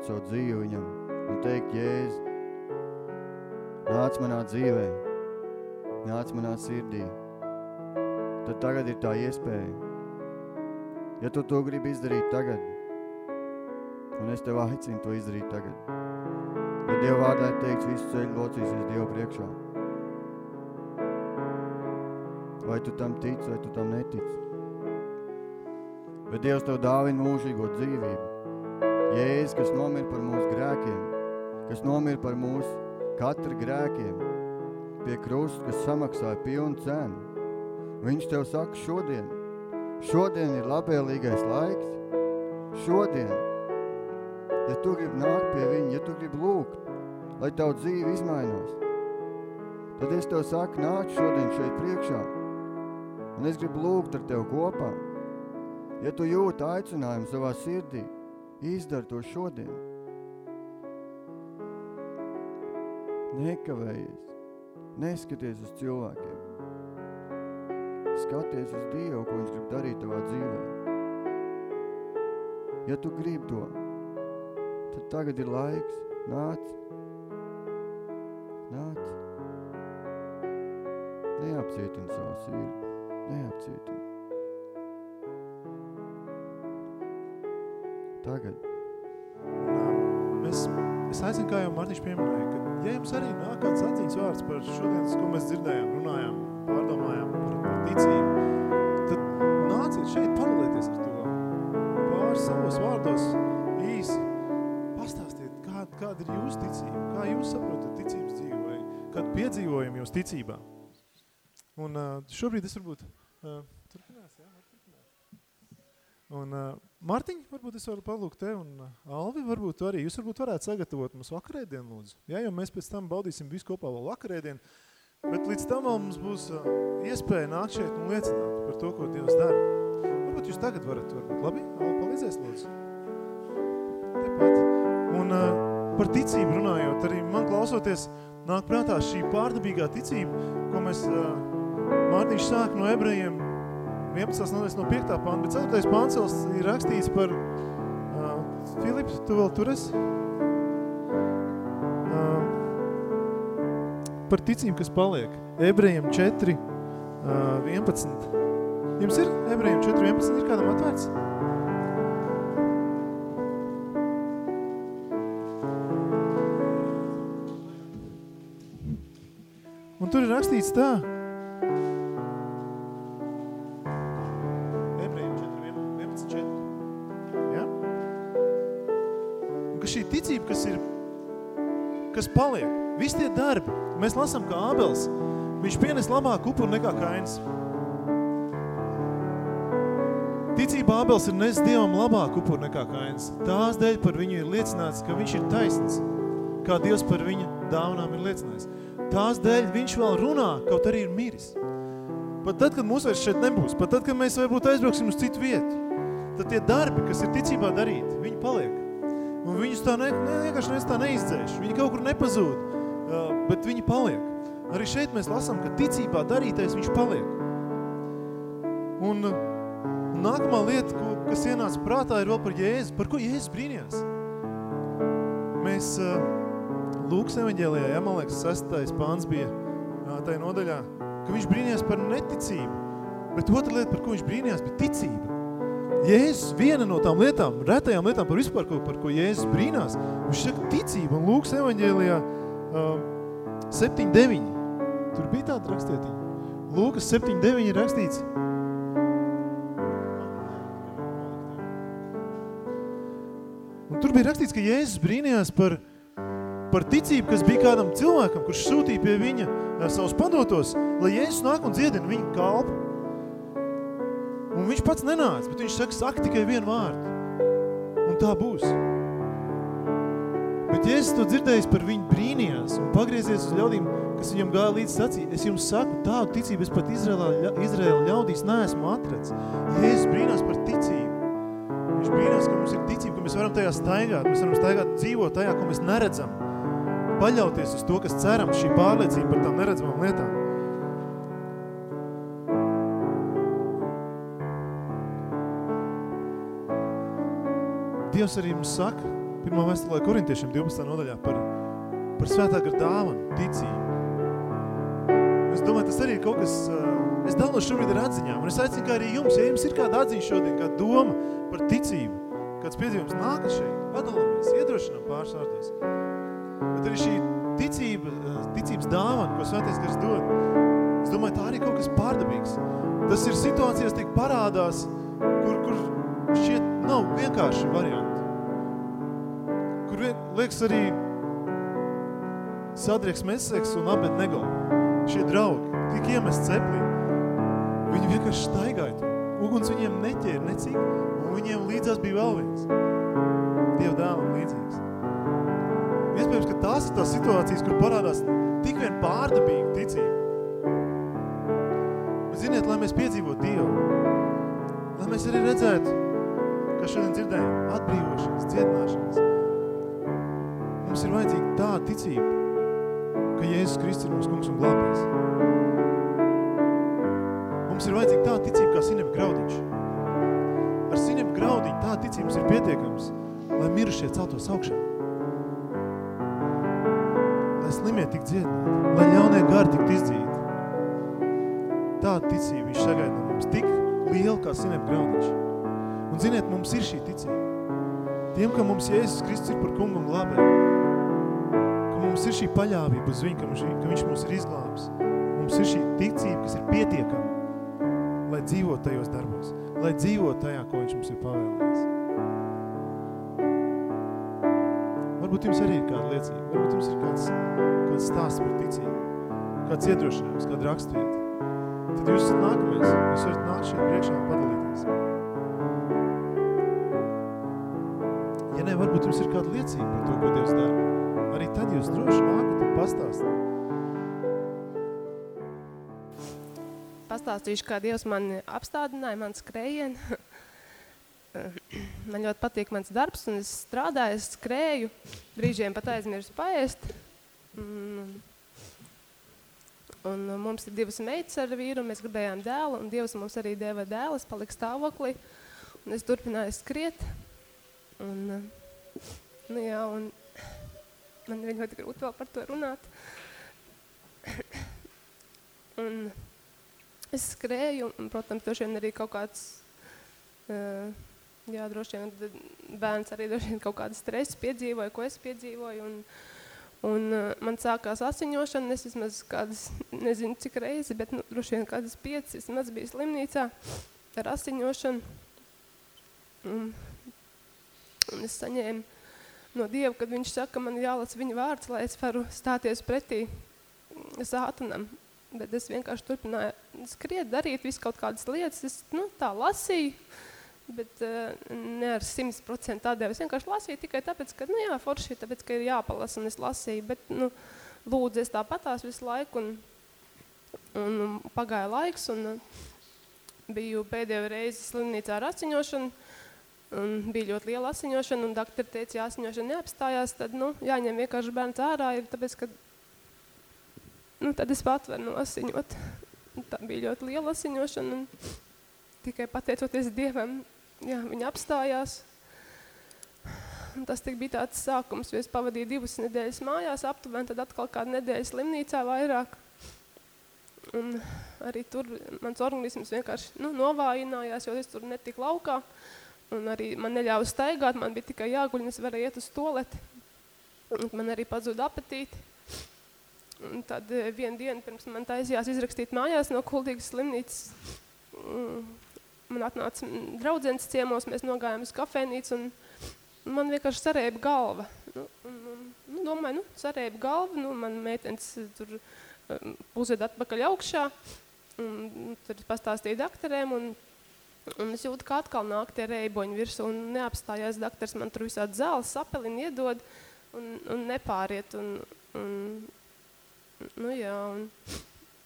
Atdot savu dzīvi viņam un teikt, Jēzu, nāc manā dzīvē, nāc manā sirdī, tad tagad ir tā iespēja. Ja tu to gribi izdarīt tagad, un es tev aicinu to izdarīt tagad, ja Dieva vārdā ir teikts, visu ceļu locīsies Dievu priekšā. Vai tu tam tici, vai tu tam netici? Bet Dievs tev dāvina mūžīgo dzīvību. Jēzus, kas nomir par mūsu grēkiem, kas nomir par mūsu katru grēkiem, pie krusta, kas samaksāja pilnu cenu. Viņš tev saka šodien, šodien ir labēlīgais laiks, šodien, ja tu gribi nākt pie viņa, ja tu gribi lūgt, lai tavu dzīvi izmainās, tad es tev saku, nāc šodien šeit priekšā, un es gribu lūgt ar tev kopā. Ja tu jūti aicinājumu savā sirdī, izdar to šodien. Nekavējies, neskaties uz cilvēkiem. Skaties uz Dievu, ko viņš grib darīt tavā dzīvē. Ja tu gribi to, tad tagad ir laiks. Nāc. Nāc. Neapcietini savu sirdi. Neapcietini. Tagad. Mēs, es aicinu, kā jau Martiņš pieminēja, ka, ja jums arī nāk kāds atziņas vārds par šodienas, ko mēs dzirdējām, runājām, pārdomājām par, par ticību, tad nāciet šeit paralēties ar to. Pāris savos vārdos īsi pastāstiet, kā, kāda ir jūsu ticība, kā jūs saprotat ticības dzīvi vai kādu piedzīvojumu jūs ticībā. Un šobrīd es varbūt turpinās, jā, turpināt. Un uh, Martiņ, varbūt es varu palūgt te, un uh, Alvi, varbūt arī, jūs varbūt varētu sagatavot mums vakarēdienu, lūdzu. Jā, jo mēs pēc tam baudīsim visu kopā vēl vakarēdienu, bet līdz tam vēl mums būs uh, iespēja nākt šeit un liecināt par to, ko Dievs dara. Varbūt jūs tagad varat, varbūt, labi? Alvi, palīdzēs, lūdzu. Tepat. Un uh, par ticību runājot, arī man klausoties, nāk prātā šī pārdabīgā ticība, ko mēs, uh, Mārtiņš sāk no ebrejiem 11. nodaļas no 5. panta, bet 4. pants ir rakstīts par uh, Filips, tu vēl tur esi? Uh, par ticību, kas paliek. Ebrejiem 4, uh, 11. Jums ir Ebrejiem 4, 11? Ir kādam atvērts? Un tur ir rakstīts tā, paliek, visi tie darbi, mēs lasām kā Ābels, viņš pienes labāku upuru nekā Kainis. Ticība Ābels ir nes Dievam labāku upuru nekā Kainis. Tās dēļ par viņu ir liecināts, ka viņš ir taisns, kā Dievs par viņa dāvanām ir liecinājis. Tās dēļ viņš vēl runā, kaut arī ir miris. Pat tad, kad mūs vairs šeit nebūs, pat tad, kad mēs varbūt aizbrauksim uz citu vietu, tad tie darbi, kas ir ticībā darīti, viņi paliek. Viņus tā ne, ne, vienkārši nes tā neizdzēš. Viņi kaut kur nepazūd, uh, bet viņi paliek. Arī šeit mēs lasām, ka ticībā darītais viņš paliek. Un, uh, nākamā lieta, ko, kas ienāca prātā, ir vēl par Jēzu. Par ko Jēzus brīnījās? Mēs uh, Lūkas evaņģēlijā, ja, man liekas, sestais pāns bija tajā nodaļā, ka viņš brīnījās par neticību. Bet otra lieta, par ko viņš brīnījās, bija ticība. Jēzus viena no tām lietām, retajām lietām par vispār, ko, par ko Jēzus brīnās, viņš saka ticība. Un Lūkas evaņģēlijā uh, 7.9. Tur bija tāda rakstietiņa. Lūkas 7.9 ir rakstīts. Un tur bija rakstīts, ka Jēzus brīnījās par, par ticību, kas bija kādam cilvēkam, kurš sūtīja pie viņa uh, savus padotos, lai Jēzus nāk un dziedina viņu kalpu. Un viņš pats nenāca, bet viņš saka, saka tikai vienu vārdu. Un tā būs. Bet Jēzus to dzirdējis par viņu brīnījās un pagriezies uz ļaudīm, kas viņam gāja līdz sacīja. Es jums saku, tādu ticību es pat Izraēlā, Izraēla ļaudīs neesmu atrads. Jēzus brīnās par ticību. Viņš brīnās, ka mums ir ticība, ka mēs varam tajā staigāt, mēs varam staigāt, dzīvot tajā, ko mēs neredzam. Paļauties uz to, kas cerams, šī pārliecība par tām neredzamām lietām. Dievs arī mums saka, pirmā vēstulē korintiešiem 12. nodaļā par, par svētā gar dāvanu, ticību. Es domāju, tas arī ir kaut kas, uh, es dalos šobrīd ar atziņām, un es aicinu, kā arī jums, ja jums ir kāda atziņa šodien, kāda doma par ticību, kāds piedzīvums nākat šeit, padalāmies, iedrošinām pāris vārdos. Bet arī šī ticība, uh, ticības dāvana, ko svētais gars dod, es domāju, tā arī kaut kas pārdabīgs. Tas ir situācijas tiek parādās, kur, kur šķiet nav vienkārši varianti. Kur vien, liekas arī Sadrieks Meseks un Abed Nego, šie draugi, tik iemest ceplī. Viņi vienkārši staigāja tur. Uguns viņiem neķēra necik, un viņiem līdzās bija vēl viens. Dieva dēlam līdzīgs. Iespējams, ka tās ir tās situācijas, kur parādās tik vien pārdabīga ticība. Bet ziniet, lai mēs piedzīvot Dievu, lai mēs arī redzētu, kā šodien dzirdējām, atbrīvošanas, dziedināšanas. Mums ir vajadzīga tāda ticība, ka Jēzus Kristus ir mūsu kungs un glābējs. Mums ir vajadzīga tāda ticība kā sinep graudiņš. Ar sinep graudiņu tāda ticība mums ir pietiekams, lai mirušie celtos augšā. Lai slimie tik dziedināti, lai ļaunie gari tik izdzīti. Tāda ticība viņš sagaida no mums tik liela kā sinep graudiņš. Un ziniet, mums ir šī ticība. Tiem, ka mums Jēzus Kristus ir par kungu un glābēju, mums ir šī paļāvība uz viņu, ka, mums, ka viņš mūs ir izglābis. Mums ir šī ticība, kas ir pietiekama, lai dzīvot tajos darbos, lai dzīvot tajā, ko viņš mums ir pavēlējis. Varbūt jums arī ir kāda liecība, varbūt jums ir kāds, kāds stāsts par ticību, kāds iedrošinājums, kāda rakstvieta. Tad jūs esat nākamais, jūs varat nākt šeit priekšā un padalīties. Ja ne, varbūt jums ir kāda liecība par to, ko Dievs dara. Arī tad jūs droši nākat un pastāstāt. pastāstīšu, kā Dievs man apstādināja, man skrējienu. man ļoti patīk mans darbs, un es strādāju, es skrēju, brīžiem pat aizmirsu paēst. Mm. Un mums ir divas meitas ar vīru, mēs gribējām dēlu, un Dievs mums arī deva dēlu, es paliku stāvoklī, un es turpināju skriet. Un, nu jā, un man ir ļoti grūti vēl par to runāt. un, es skrēju, un, protams, droši vien arī kaut kāds, uh, jā, droši vien bērns arī droši vien kaut kādu stresu piedzīvoja, ko es piedzīvoju, un, un uh, man sākās asiņošana, es vismaz kādas, nezinu cik reizi, bet nu, droši vien kādas piecas, vismaz bija slimnīcā ar asiņošanu, un, un es saņēmu no Dieva, kad viņš saka, man jālac viņa vārds, lai es varu stāties pretī sātanam, bet es vienkārši turpināju skriet, darīt visu kaut kādas lietas. Es nu, tā lasīju, bet uh, ne ar 100% tādēļ. Es vienkārši lasīju tikai tāpēc, ka, nu jā, forši, tāpēc, ka ir jāpalasa, un es lasīju, bet, nu, lūdzu, es tāpatās visu laiku, un, un, un pagāja laiks, un uh, biju pēdējo reizi slimnīcā ar asiņošanu, un bija ļoti liela asiņošana, un doktori teica, ja asiņošana neapstājās, tad, nu, jāņem vienkārši bērns ārā, ir tāpēc, ka nu, tad es pat varu nosiņot. Tā bija ļoti liela asiņošana, un tikai pateicoties Dievam, jā, viņa apstājās. Un tas tik bija tāds sākums, jo es pavadīju divas nedēļas mājās aptuveni, tad atkal kādu nedēļu slimnīcā vairāk. Un arī tur mans organisms vienkārši nu, novājinājās, jo es tur netiku laukā. Un arī man neļāva staigāt, man bija tikai jāguļ, un es varēju iet uz toleti. Un man arī pazuda apetīti. Un tad eh, vienu dienu pirms man taisījās izrakstīt mājās no Kuldīgas slimnīcas, mm, man atnāca draudzenes ciemos, mēs nogājām uz kafēnīcu un man vienkārši sarēba galva. Nu, un, un, nu, domāju, nu, sarēba galva, nu, man meitenes tur um, uzved atpakaļ augšā, un tad pastāstīja daktarēm, un, un es jūtu, ka atkal nāk tie reiboņi virsū, un neapstājās daktars, man tur visādi zāles sapelini iedod, un, un nepāriet, un, un Nu, jā, un,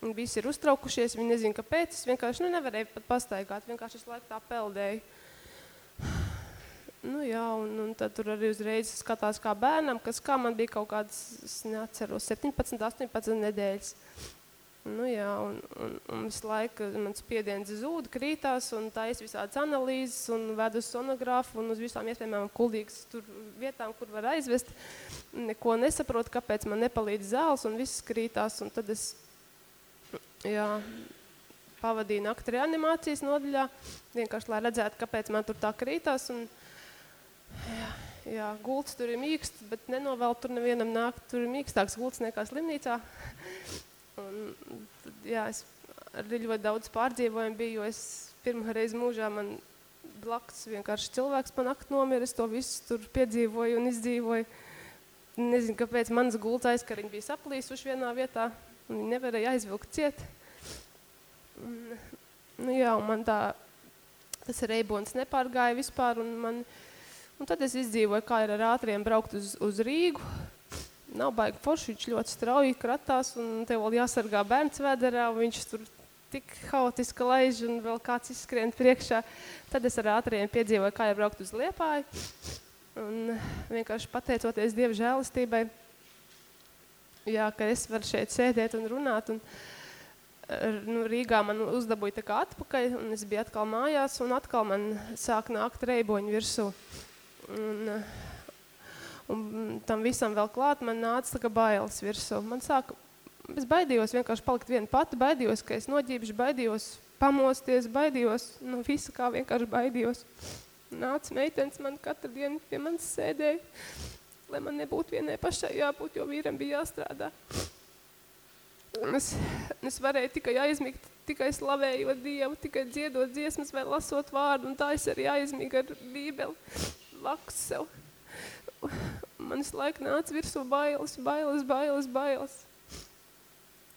un visi ir uztraukušies, viņi nezina, kāpēc. Es vienkārši nu, nevarēju pat pastaigāt, vienkārši es laiku tā peldēju. nu jā, un, un tad tur arī uzreiz skatās kā bērnam, kas kā man bija kaut kāds, es neatceros, 17, 18 nedēļas. Nu jā, un, un, un visu laiku mans spiediens zūd, krītās, un taisa visādas analīzes, un ved uz sonogrāfu, un uz visām iespējamām kuldīgas tur vietām, kur var aizvest. Neko nesaprotu, kāpēc man nepalīdz zāles, un viss krītās, un tad es, jā, pavadīju nakti reanimācijas nodaļā, vienkārši, lai redzētu, kāpēc man tur tā krītās, un, jā, jā, gults tur ir mīksts, bet nenovēl tur nevienam nākt, tur ir mīkstāks gults nekā slimnīcā. Un, tad, jā, es arī ļoti daudz pārdzīvojumu biju, jo es pirmā reize mūžā man blakus vienkārši cilvēks pa nakti nomira, es to visu tur piedzīvoju un izdzīvoju. Nezinu, kāpēc manas gultas aizkariņi bija saplīsuši vienā vietā, viņi nevarēja aizvilkt ciet. Un, nu jā, un man tā, tas reibons nepārgāja vispār, un man, un tad es izdzīvoju, kā ir ar ātriem braukt uz, uz Rīgu, nav baigi forši, viņš ļoti strauji kratās un tev vēl jāsargā bērns vēderā, un viņš tur tik haotiski laiž un vēl kāds izskrien priekšā. Tad es ar ātriem piedzīvoju, kā ir braukt uz Liepāju. Un vienkārši pateicoties Dieva žēlistībai, jā, ka es varu šeit sēdēt un runāt. Un, nu, Rīgā man uzdabūja tā kā atpakaļ, un es biju atkal mājās, un atkal man sāk nākt reiboņu virsū. Un, Un tam visam vēl klāt man nāca tā bailes virsū. Man sāka, es baidījos vienkārši palikt viena pati, baidījos, ka es noģībšu, baidījos pamosties, baidījos, nu visa kā vienkārši baidījos. Nāca meitenes man katru dienu pie manis sēdēja, lai man nebūtu vienai pašai jābūt, jo vīram bija jāstrādā. Un es, es varēju tikai aizmigt, tikai slavējot Dievu, tikai dziedot dziesmas vai lasot vārdu, un tā es arī aizmigu ar bībeli, laks sev man visu laiku nāca virsū bailes, bailes, bailes, bailes.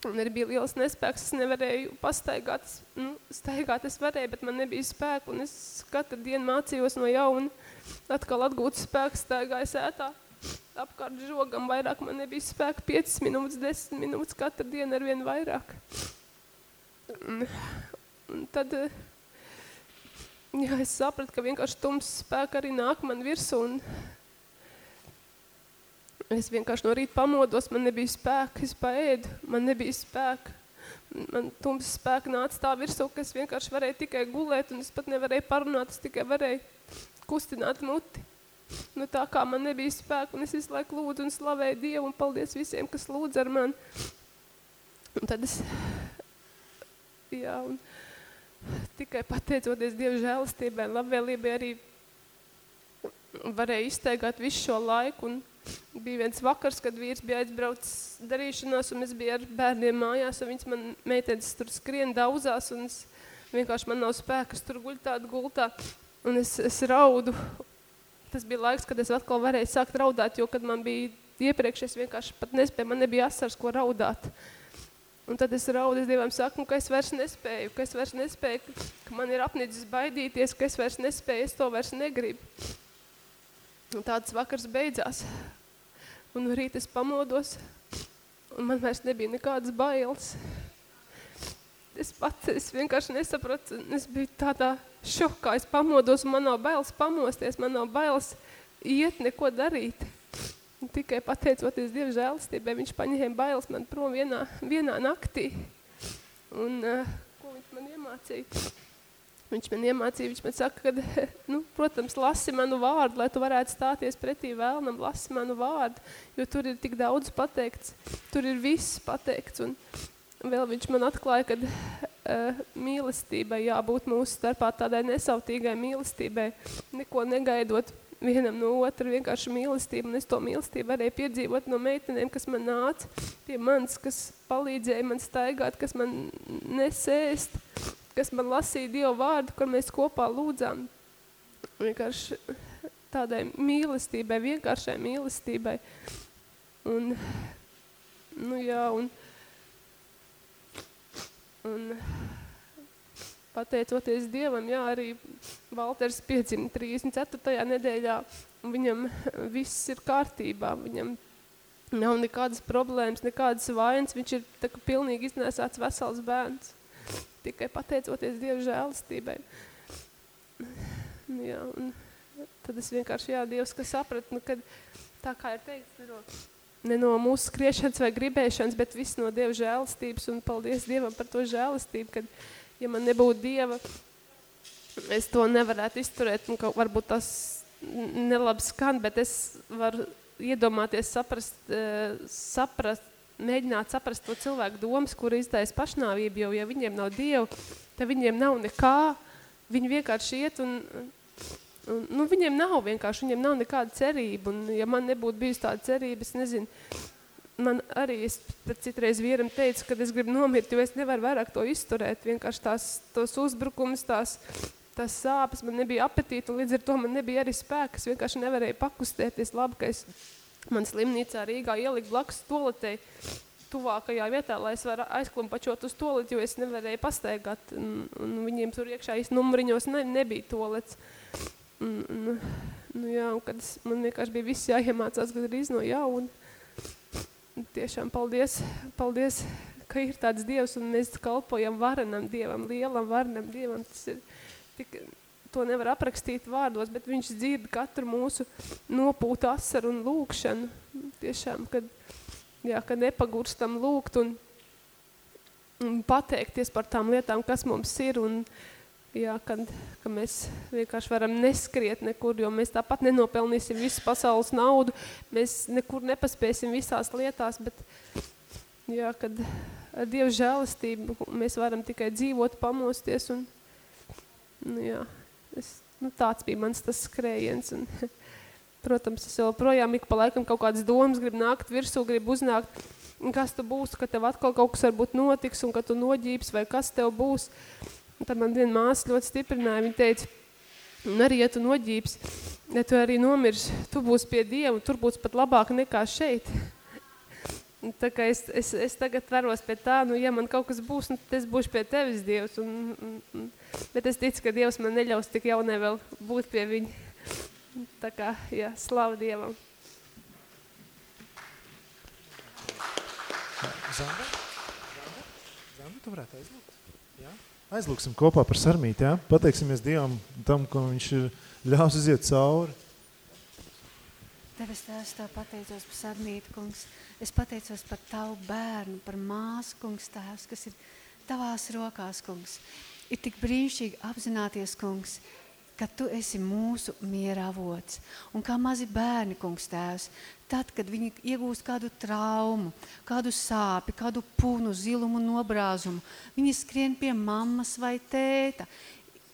Un arī bija liels nespēks, es nevarēju pastaigāt, nu, staigāt es varēju, bet man nebija spēku, un es katru dienu mācījos no jauna, atkal atgūt spēku, staigāju sētā, apkārt žogam vairāk, man nebija spēka 5 minūtes, 10 minūtes, katru dienu ar vien vairāk. Un, un tad, jā, es sapratu, ka vienkārši tums spēka arī nāk man virsū, un Es vienkārši no rīta pamodos, man nebija spēka, es paēdu, man nebija spēka. Man tums spēka nāca tā virsū, ka es vienkārši varēju tikai gulēt, un es pat nevarēju parunāt, es tikai varēju kustināt muti. Nu, tā kā man nebija spēka, un es visu laiku lūdzu un slavēju Dievu, un paldies visiem, kas lūdz ar mani. Un tad es, jā, un tikai pateicoties Dievu žēlistībai, labvēlībai arī varēju izteigāt visu šo laiku, un bija viens vakars, kad vīrs bija aizbraucis darīšanās, un es biju ar bērniem mājās, un viņas man meitenes tur skrien daudzās, un es vienkārši man nav spēkas tur guļ tādu gultā, un es, es raudu. Tas bija laiks, kad es atkal varēju sākt raudāt, jo, kad man bija iepriekš, es vienkārši pat nespēju, man nebija asars, ko raudāt. Un tad es raudu, es Dievam saku, ka es vairs nespēju, ka es vairs nespēju, ka man ir apnicis baidīties, ka es vairs nespēju, es to vairs negribu. Un tāds vakars beidzās. Un no rīta es pamodos, un man vairs nebija nekādas bailes. Es pats, es vienkārši nesapratu, es biju tādā šokā, es pamodos, un man nav bailes pamosties, man nav bailes iet neko darīt. Un tikai pateicoties Dieva žēlistībai, viņš paņēma bailes man prom vienā, vienā naktī. Un uh, ko viņš man iemācīja? Viņš man iemācīja, viņš man saka, ka, nu, protams, lasi manu vārdu, lai tu varētu stāties pretī vēlnam, lasi manu vārdu, jo tur ir tik daudz pateikts, tur ir viss pateikts. Un vēl viņš man atklāja, ka uh, mīlestībai jābūt mūsu starpā tādai nesautīgai mīlestībai, neko negaidot vienam no otra, vienkārši mīlestība. Un es to mīlestību varēju piedzīvot no meitenēm, kas man nāca pie manis, kas palīdzēja man staigāt, kas man nesēst, kas man lasīja Dievu vārdu, kur mēs kopā lūdzām. Vienkārši tādai mīlestībai, vienkāršai mīlestībai. Un, nu jā, un, un pateicoties Dievam, jā, arī Valters piedzima 34. nedēļā, viņam viss ir kārtībā, viņam nav nekādas problēmas, nekādas vainas, viņš ir tā kā pilnīgi iznēsāts vesels bērns tikai pateicoties Dieva žēlistībai. Jā, un tad es vienkārši, jā, Dievs, ka sapratu, nu, kad tā kā ir teikts, ne no, ne no mūsu skriešanas vai gribēšanas, bet viss no Dieva žēlastības, un paldies Dievam par to žēlastību, kad, ja man nebūtu Dieva, es to nevarētu izturēt, un ka varbūt tas nelabi skan, bet es varu iedomāties, saprast, eh, saprast, mēģināt saprast to cilvēku domas, kuri iztais pašnāvību, jo ja viņiem nav Dievu, tad viņiem nav nekā, viņi vienkārši iet un, un nu, viņiem nav vienkārši, viņiem nav nekāda cerība, un ja man nebūtu bijusi tāda cerība, es nezinu, man arī, es pat citreiz vieram teicu, kad es gribu nomirt, jo es nevaru vairāk to izturēt, vienkārši tās, tos uzbrukums, tās, tās sāpes, man nebija apetīta, un līdz ar to man nebija arī spēks, vienkārši nevarēju pakustēties. Labi, ka es man slimnīcā Rīgā ielikt blakus toletei tuvākajā vietā, lai es varu aizklumpačot uz toleti, jo es nevarēju pastaigāt, un, un viņiem tur iekšā īsti numuriņos ne, nebija tolets. Un, un, nu jā, un kad es, man vienkārši bija viss jāiemācās gandrīz no jauna. Tiešām paldies, paldies, ka ir tāds Dievs, un mēs kalpojam varenam Dievam, lielam varenam Dievam. Tas ir tik, to nevar aprakstīt vārdos, bet viņš dzird katru mūsu nopūtu asaru un lūkšanu. Tiešām, kad, jā, kad nepagurstam lūgt un, un pateikties par tām lietām, kas mums ir, un jā, kad, ka mēs vienkārši varam neskriet nekur, jo mēs tāpat nenopelnīsim visu pasaules naudu, mēs nekur nepaspēsim visās lietās, bet jā, kad ar Dievu žēlastību mēs varam tikai dzīvot, pamosties un, nu jā, es, nu, tāds bija mans tas skrējiens. Un, protams, es joprojām ik pa laikam kaut kādas domas grib nākt virsū, grib uznākt, kas tu būs, ka tev atkal kaut kas varbūt notiks un ka tu noģības vai kas tev būs. Un tad man viena māsa ļoti stiprināja, viņa teica, un arī, ja tu noģības, ja tu arī nomirs, tu būsi pie Dieva, tur būs pat labāk nekā šeit. Tā kā es, es, es tagad veros pie tā, nu, ja man kaut kas būs, nu, tad es būšu pie tevis, Dievs. Un, un, un, bet es ticu, ka Dievs man neļaus tik jaunai vēl būt pie viņa. Tā kā, jā, slavu Dievam. Zanda? Zanda? Zanda, tu varētu aizlūgt? Jā? Aizlūksim kopā par sarmīti, jā? Pateiksimies Dievam tam, ko viņš ir ļaus iziet cauri. Debes Tēvs, Tev pateicos par sarmītu, kungs. Es pateicos par Tavu bērnu, par māsu, kungs, Tēvs, kas ir Tavās rokās, kungs. Ir tik brīnišķīgi apzināties, kungs, ka Tu esi mūsu miera avots. Un kā mazi bērni, kungs, Tēvs, tad, kad viņi iegūst kādu traumu, kādu sāpi, kādu punu, zilumu, nobrāzumu, viņi skrien pie mammas vai tēta,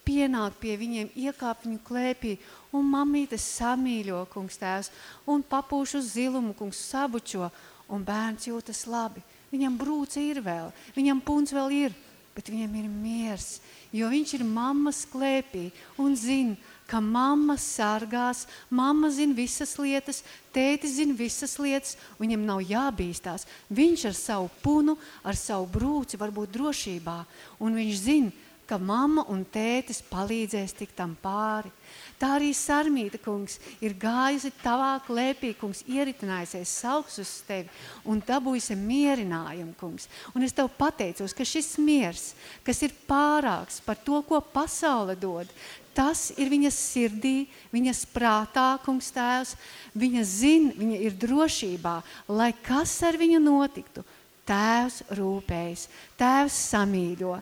pienāk pie viņiem, iekāp viņu klēpī, un mamīte samīļo, kungs tēvs, un papūš uz zilumu, kungs sabučo, un bērns jūtas labi. Viņam brūce ir vēl, viņam puns vēl ir, bet viņam ir miers, jo viņš ir mammas klēpī un zina, ka mamma sargās, mamma zina visas lietas, tētis zina visas lietas, viņam nav jābīstās. Viņš ar savu punu, ar savu brūci var būt drošībā, un viņš zina, ka mamma un tētis palīdzēs tik tam pāri. Tā arī sarmīta, kungs, ir gājusi tavā klēpī, kungs, ieritinājusies sauks uz tevi un dabūjusi mierinājumu, kungs. Un es tev pateicos, ka šis miers, kas ir pārāks par to, ko pasaule dod, tas ir viņas sirdī, viņas prātā, kungs tēvs, viņa zina, viņa ir drošībā, lai kas ar viņu notiktu, Tēvs rūpējas, tēvs samīļo,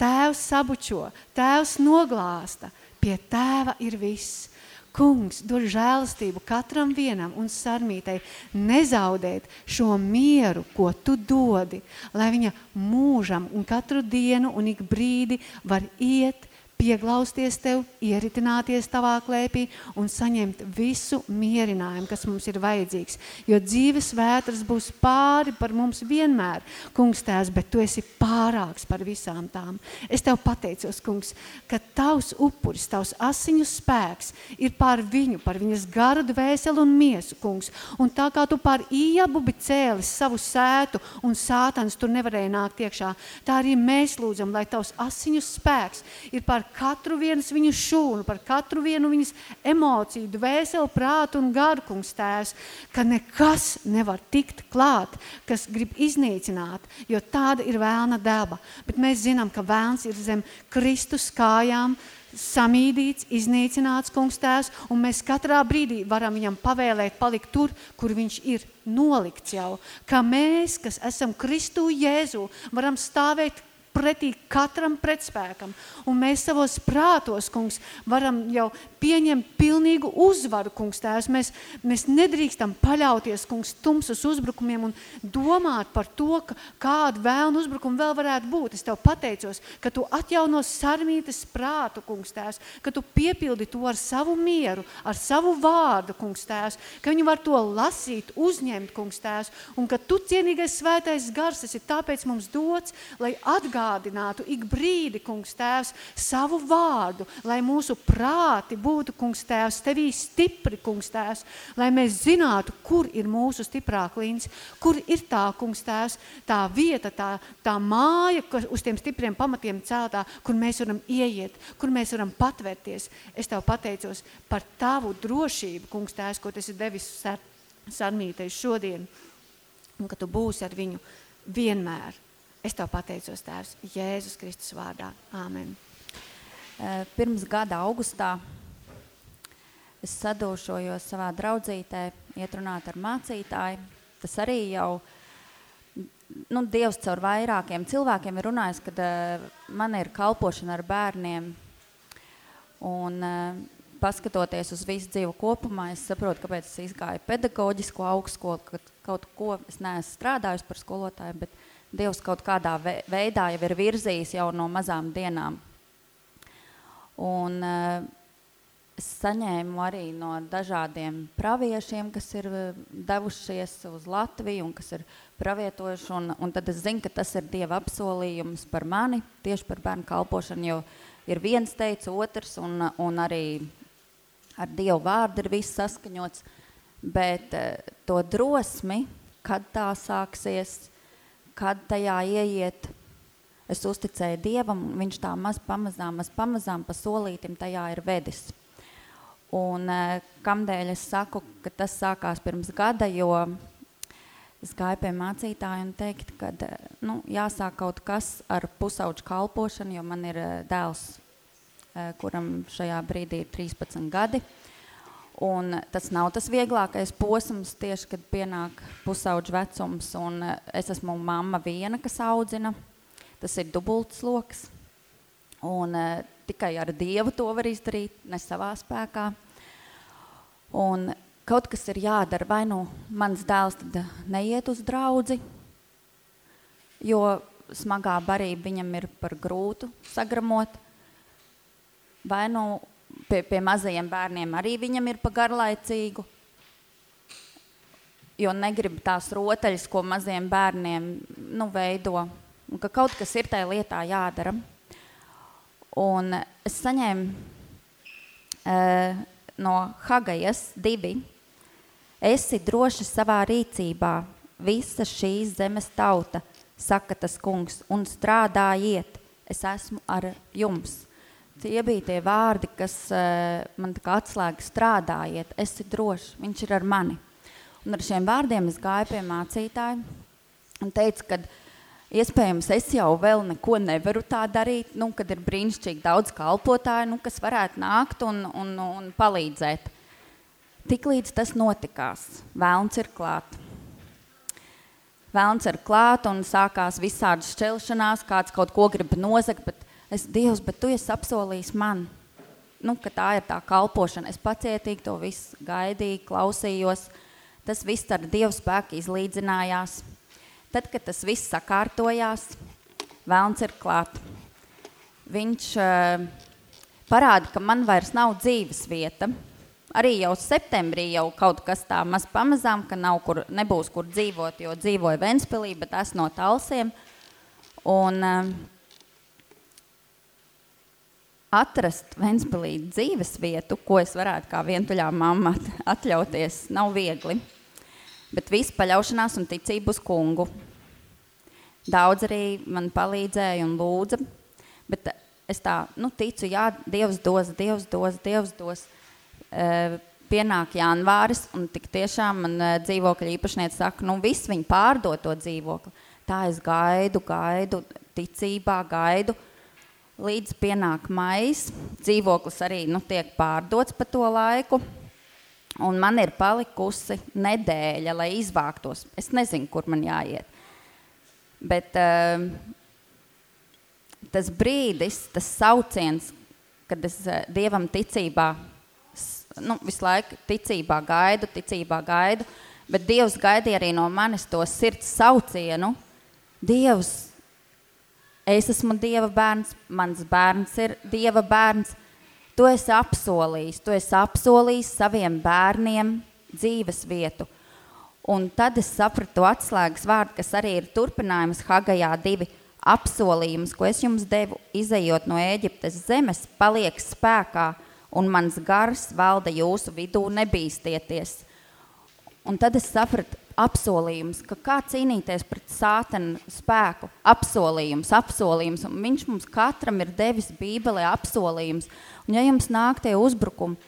tēvs sabučo, tēvs noglāsta. Pie tēva ir viss. Kungs, dod žēlastību katram vienam un sarmītai nezaudēt šo mieru, ko tu dodi, lai viņa mūžam un katru dienu un ik brīdi var iet, pieglausties tev, ieritināties tavā klēpī un saņemt visu mierinājumu, kas mums ir vajadzīgs. Jo dzīves vētras būs pāri par mums vienmēr, kungs tēvs, bet tu esi pārāks par visām tām. Es tev pateicos, kungs, ka tavs upuris, tavs asiņu spēks ir pār viņu, par viņas garu, dvēseli un miesu, kungs. Un tā kā tu pār iebubi cēlis savu sētu un sātans tur nevarēja nākt iekšā, tā arī mēs lūdzam, lai tavs asiņu spēks ir pār katru vienas viņu šūnu, par katru vienu viņas emociju, dvēseli, prātu un garu, kungs tēvs, ka nekas nevar tikt klāt, kas grib iznīcināt, jo tāda ir vēlna daba. Bet mēs zinām, ka vēlns ir zem Kristus kājām, samīdīts, iznīcināts, kungs tēvs, un mēs katrā brīdī varam viņam pavēlēt palikt tur, kur viņš ir nolikts jau. Ka mēs, kas esam Kristu Jēzu, varam stāvēt pretī katram pretspēkam. Un mēs savos prātos, kungs, varam jau pieņemt pilnīgu uzvaru, kungs, tēvs. Mēs, mēs nedrīkstam paļauties, kungs, tumsas uzbrukumiem un domāt par to, ka kādu vēlnu uzbrukumu vēl varētu būt. Es tev pateicos, ka tu atjauno sarmītes prātu, kungs, tēvs, ka tu piepildi to ar savu mieru, ar savu vārdu, kungs, tēvs, ka viņi var to lasīt, uzņemt, kungs, tēvs, un ka tu cienīgais svētais gars esi tāpēc mums dots, lai atgādinātu ik brīdi, kungs, tēvs, savu vārdu, lai mūsu prāti būtu, kungs, tēvs, tevī stipri, kungs, tēvs, lai mēs zinātu, kur ir mūsu stiprā klīns, kur ir tā, kungs, tēvs, tā vieta, tā, tā māja, kas uz tiem stipriem pamatiem celtā, kur mēs varam ieiet, kur mēs varam patvērties. Es tev pateicos par tavu drošību, kungs, tēvs, ko tas ir devis sar, sarmītei šodien, un ka tu būsi ar viņu vienmēr. Es tev pateicos, Tēvs, Jēzus Kristus vārdā. Āmen. Eh, Pirms gada augustā es sadūšojos savā draudzītē, iet runāt ar mācītāju. Tas arī jau nu, Dievs caur vairākiem cilvēkiem ir runājis, kad uh, man ir kalpošana ar bērniem. Un, uh, paskatoties uz visu dzīvu kopumā, es saprotu, kāpēc es izgāju pedagoģisko augstskolu, kad kaut ko es neesmu strādājusi par skolotāju, bet Dievs kaut kādā veidā jau ir virzījis jau no mazām dienām. Un uh, es saņēmu arī no dažādiem praviešiem, kas ir eh, devušies uz Latviju un kas ir pravietojuši, un, un tad es zinu, ka tas ir Dieva apsolījums par mani, tieši par bērnu kalpošanu, jo ir viens teica otrs, un, un arī ar Dievu vārdu ir viss saskaņots, bet uh, to drosmi, kad tā sāksies, kad tajā ieiet, es uzticēju Dievam, un viņš tā maz pamazām, maz pamazām pa solītim tajā ir vedis. Un eh, kamdēļ es saku, ka tas sākās pirms gada, jo es gāju pie mācītāja un teikt, ka eh, nu, jāsāk kaut kas ar pusauģu kalpošanu, jo man ir eh, dēls, kuram šajā brīdī ir 13 gadi. Un tas nav tas vieglākais posms, tieši kad pienāk pusauģa vecums. Eh, es esmu mamma viena, kas audzina. Tas ir dubults loks. Un uh, tikai ar Dievu to var izdarīt, ne savā spēkā. Un kaut kas ir jādara, vai nu mans dēls neiet uz draudzi, jo smagā barība viņam ir par grūtu sagramot, vai nu pie, pie mazajiem bērniem arī viņam ir pa garlaicīgu, jo negrib tās rotaļas, ko mazajiem bērniem nu, veido, un ka kaut kas ir tajā lietā jādara. Un es saņēmu uh, no Hagajas divi. Esi droši savā rīcībā, visa šīs zemes tauta, saka tas kungs, un strādājiet, es esmu ar jums. Tie bija tie vārdi, kas uh, man kā atslēga strādājiet, esi drošs, viņš ir ar mani. Un ar šiem vārdiem es gāju pie mācītāja un teicu, ka iespējams es jau vēl neko nevaru tā darīt, nu, kad ir brīnišķīgi daudz kalpotāju, nu, kas varētu nākt un, un, un palīdzēt. Tiklīdz tas notikās, vēlns ir klāt. Vēlns ir klāt un sākās visādas šķelšanās, kāds kaut ko grib nozagt, bet es, Dievs, bet tu esi apsolījis man, nu, ka tā ir tā kalpošana. Es pacietīgi to visu gaidīju, klausījos. Tas viss ar Dievu spēku izlīdzinājās. Tad, kad tas viss sakārtojās, Vēlns ir klāt. Viņš uh, parāda, ka man vairs nav dzīves vieta. Arī jau septembrī jau kaut kas tā maz pamazām, ka nav kur, nebūs kur dzīvot, jo dzīvoju Ventspilī, bet esmu no Talsiem. Un, uh, atrast Ventspilī dzīves vietu, ko es varētu kā vientuļā mamma atļauties, nav viegli. Bet viss paļaušanās un ticība uz kungu. Daudz arī man palīdzēja un lūdza, bet es tā, nu, ticu, jā, Dievs dos, Dievs dos, Dievs dos. E, pienāk janvāris, un tik tiešām man dzīvokļa īpašniece saka, nu, viss viņi pārdod to dzīvokli. Tā es gaidu, gaidu, ticībā gaidu, līdz pienāk mais, dzīvoklis arī nu, tiek pārdots pa to laiku, un man ir palikusi nedēļa, lai izvāktos. Es nezinu, kur man jāiet. Bet uh, tas brīdis, tas sauciens, kad es uh, Dievam ticībā, nu, visu laiku ticībā gaidu, ticībā gaidu, bet Dievs gaidīja arī no manis to sirds saucienu. Dievs, Es esmu Dieva bērns, mans bērns ir Dieva bērns. Tu esi apsolījis, tu esi apsolījis saviem bērniem dzīves vietu. Un tad es sapratu atslēgas vārdu, kas arī ir turpinājums Hagajā divi apsolījums, ko es jums devu, izējot no Ēģiptes zemes, paliek spēkā, un mans gars valda jūsu vidū nebīstieties. Un tad es sapratu, apsolījums, ka kā cīnīties pret sātana spēku, apsolījums, apsolījums, un viņš mums katram ir devis bībelē apsolījums, un ja jums nāk tie uzbrukumi,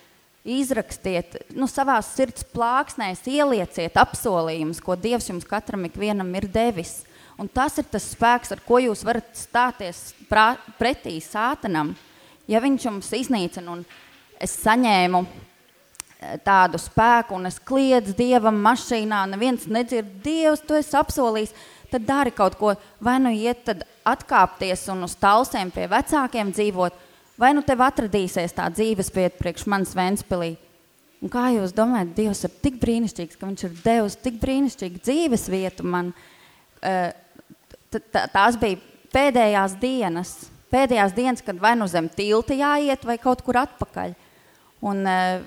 izrakstiet, nu savās sirds plāksnēs ielieciet apsolījumus, ko Dievs jums katram ikvienam ir devis, un tas ir tas spēks, ar ko jūs varat stāties prā, pretī sātanam, ja viņš jums iznīcina, un es saņēmu tādu spēku, un es kliedzu dievam mašīnā, neviens nedzird, Dievs, tu esi apsolījis, tad dari kaut ko, vai nu iet tad atkāpties un uz talsēm pie vecākiem dzīvot, vai nu tev atradīsies tā dzīves vieta priekš manas Ventspilī. Un kā jūs domājat, Dievs ir tik brīnišķīgs, ka viņš ir devis tik brīnišķīgu dzīves vietu man. Tās bija pēdējās dienas, pēdējās dienas, kad vai nu zem tilta jāiet, vai kaut kur atpakaļ. Un uh,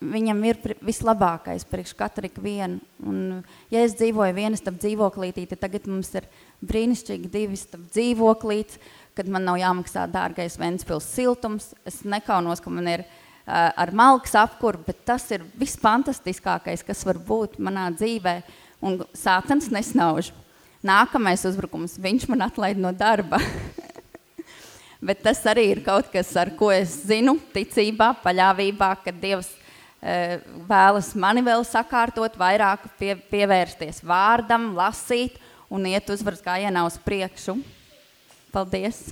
viņam ir vislabākais priekš katru vienu. Un, ja es dzīvoju viena starp dzīvoklītī, tad tagad mums ir brīnišķīgi divi starp dzīvoklīts, kad man nav jāmaksā dārgais Ventspils siltums. Es nekaunos, ka man ir uh, ar malkas apkur, bet tas ir visfantastiskākais, kas var būt manā dzīvē. Un sātans nesnauž. Nākamais uzbrukums, viņš man atlaid no darba. bet tas arī ir kaut kas, ar ko es zinu, ticībā, paļāvībā, ka Dievs ir vēlas mani vēl sakārtot, vairāk pie, pievērsties vārdam, lasīt un iet uzvaras gājienā uz priekšu. Paldies!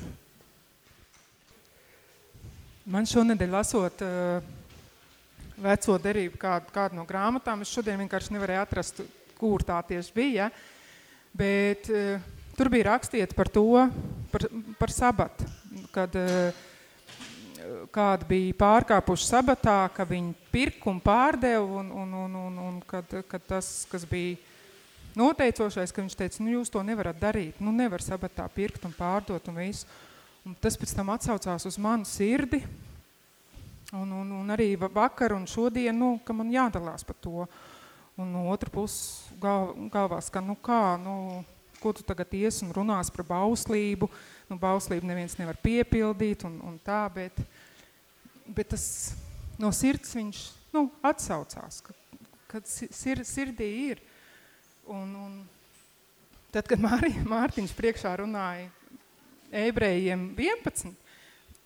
Man šonedēļ lasot uh, veco derību kādu, kādu no grāmatām, es šodien vienkārši nevarēju atrast, kur tā tieši bija, bet uh, tur bija rakstīts par to, par, par sabatu, kad uh, kādi bija pārkāpuši sabatā, ka viņi pirk un pārdeva, un, un, un, un, un kad, kad tas, kas bija noteicošais, ka viņš teica, nu jūs to nevarat darīt, nu nevar sabatā pirkt un pārdot un visu. Un tas pēc tam atsaucās uz manu sirdi, un, un, un arī vakar un šodien, nu, ka man jādalās par to. Un no otra puses gal, galvās, ka nu kā, nu, ko tu tagad ies un runās par bauslību, nu bauslību neviens nevar piepildīt un, un tā, bet, bet tas no sirds viņš nu, atsaucās, ka, kad sir, sirdī ir. Un, un tad, kad Māri, Mārtiņš priekšā runāja ebrejiem 11,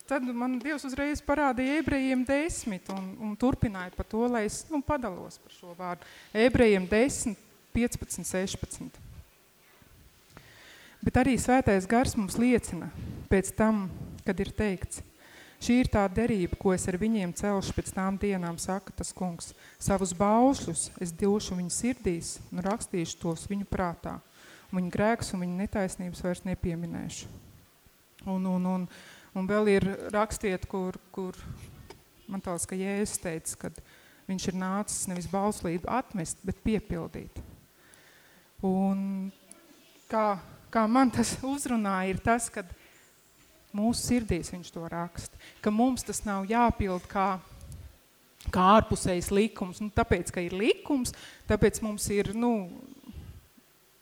tad man Dievs uzreiz parādīja ebrejiem 10 un, un turpināja par to, lai es nu, padalos par šo vārdu. Ebrejiem 10, 15, 16. Bet arī svētais gars mums liecina pēc tam, kad ir teikts, Šī ir tā derība, ko es ar viņiem celšu pēc tām dienām, saka tas kungs. Savus baušļus es došu viņu sirdīs un rakstīšu tos viņu prātā. Un viņu grēks un viņu netaisnības vairs nepieminēšu. Un, un, un, un vēl ir rakstiet, kur, kur man tās, ka Jēzus teica, kad viņš ir nācis nevis bauslību atmest, bet piepildīt. Un kā, kā man tas uzrunāja, ir tas, kad mūsu sirdīs viņš to raksta, ka mums tas nav jāpild kā, kā ārpusējs likums, nu, tāpēc, ka ir likums, tāpēc mums ir, nu,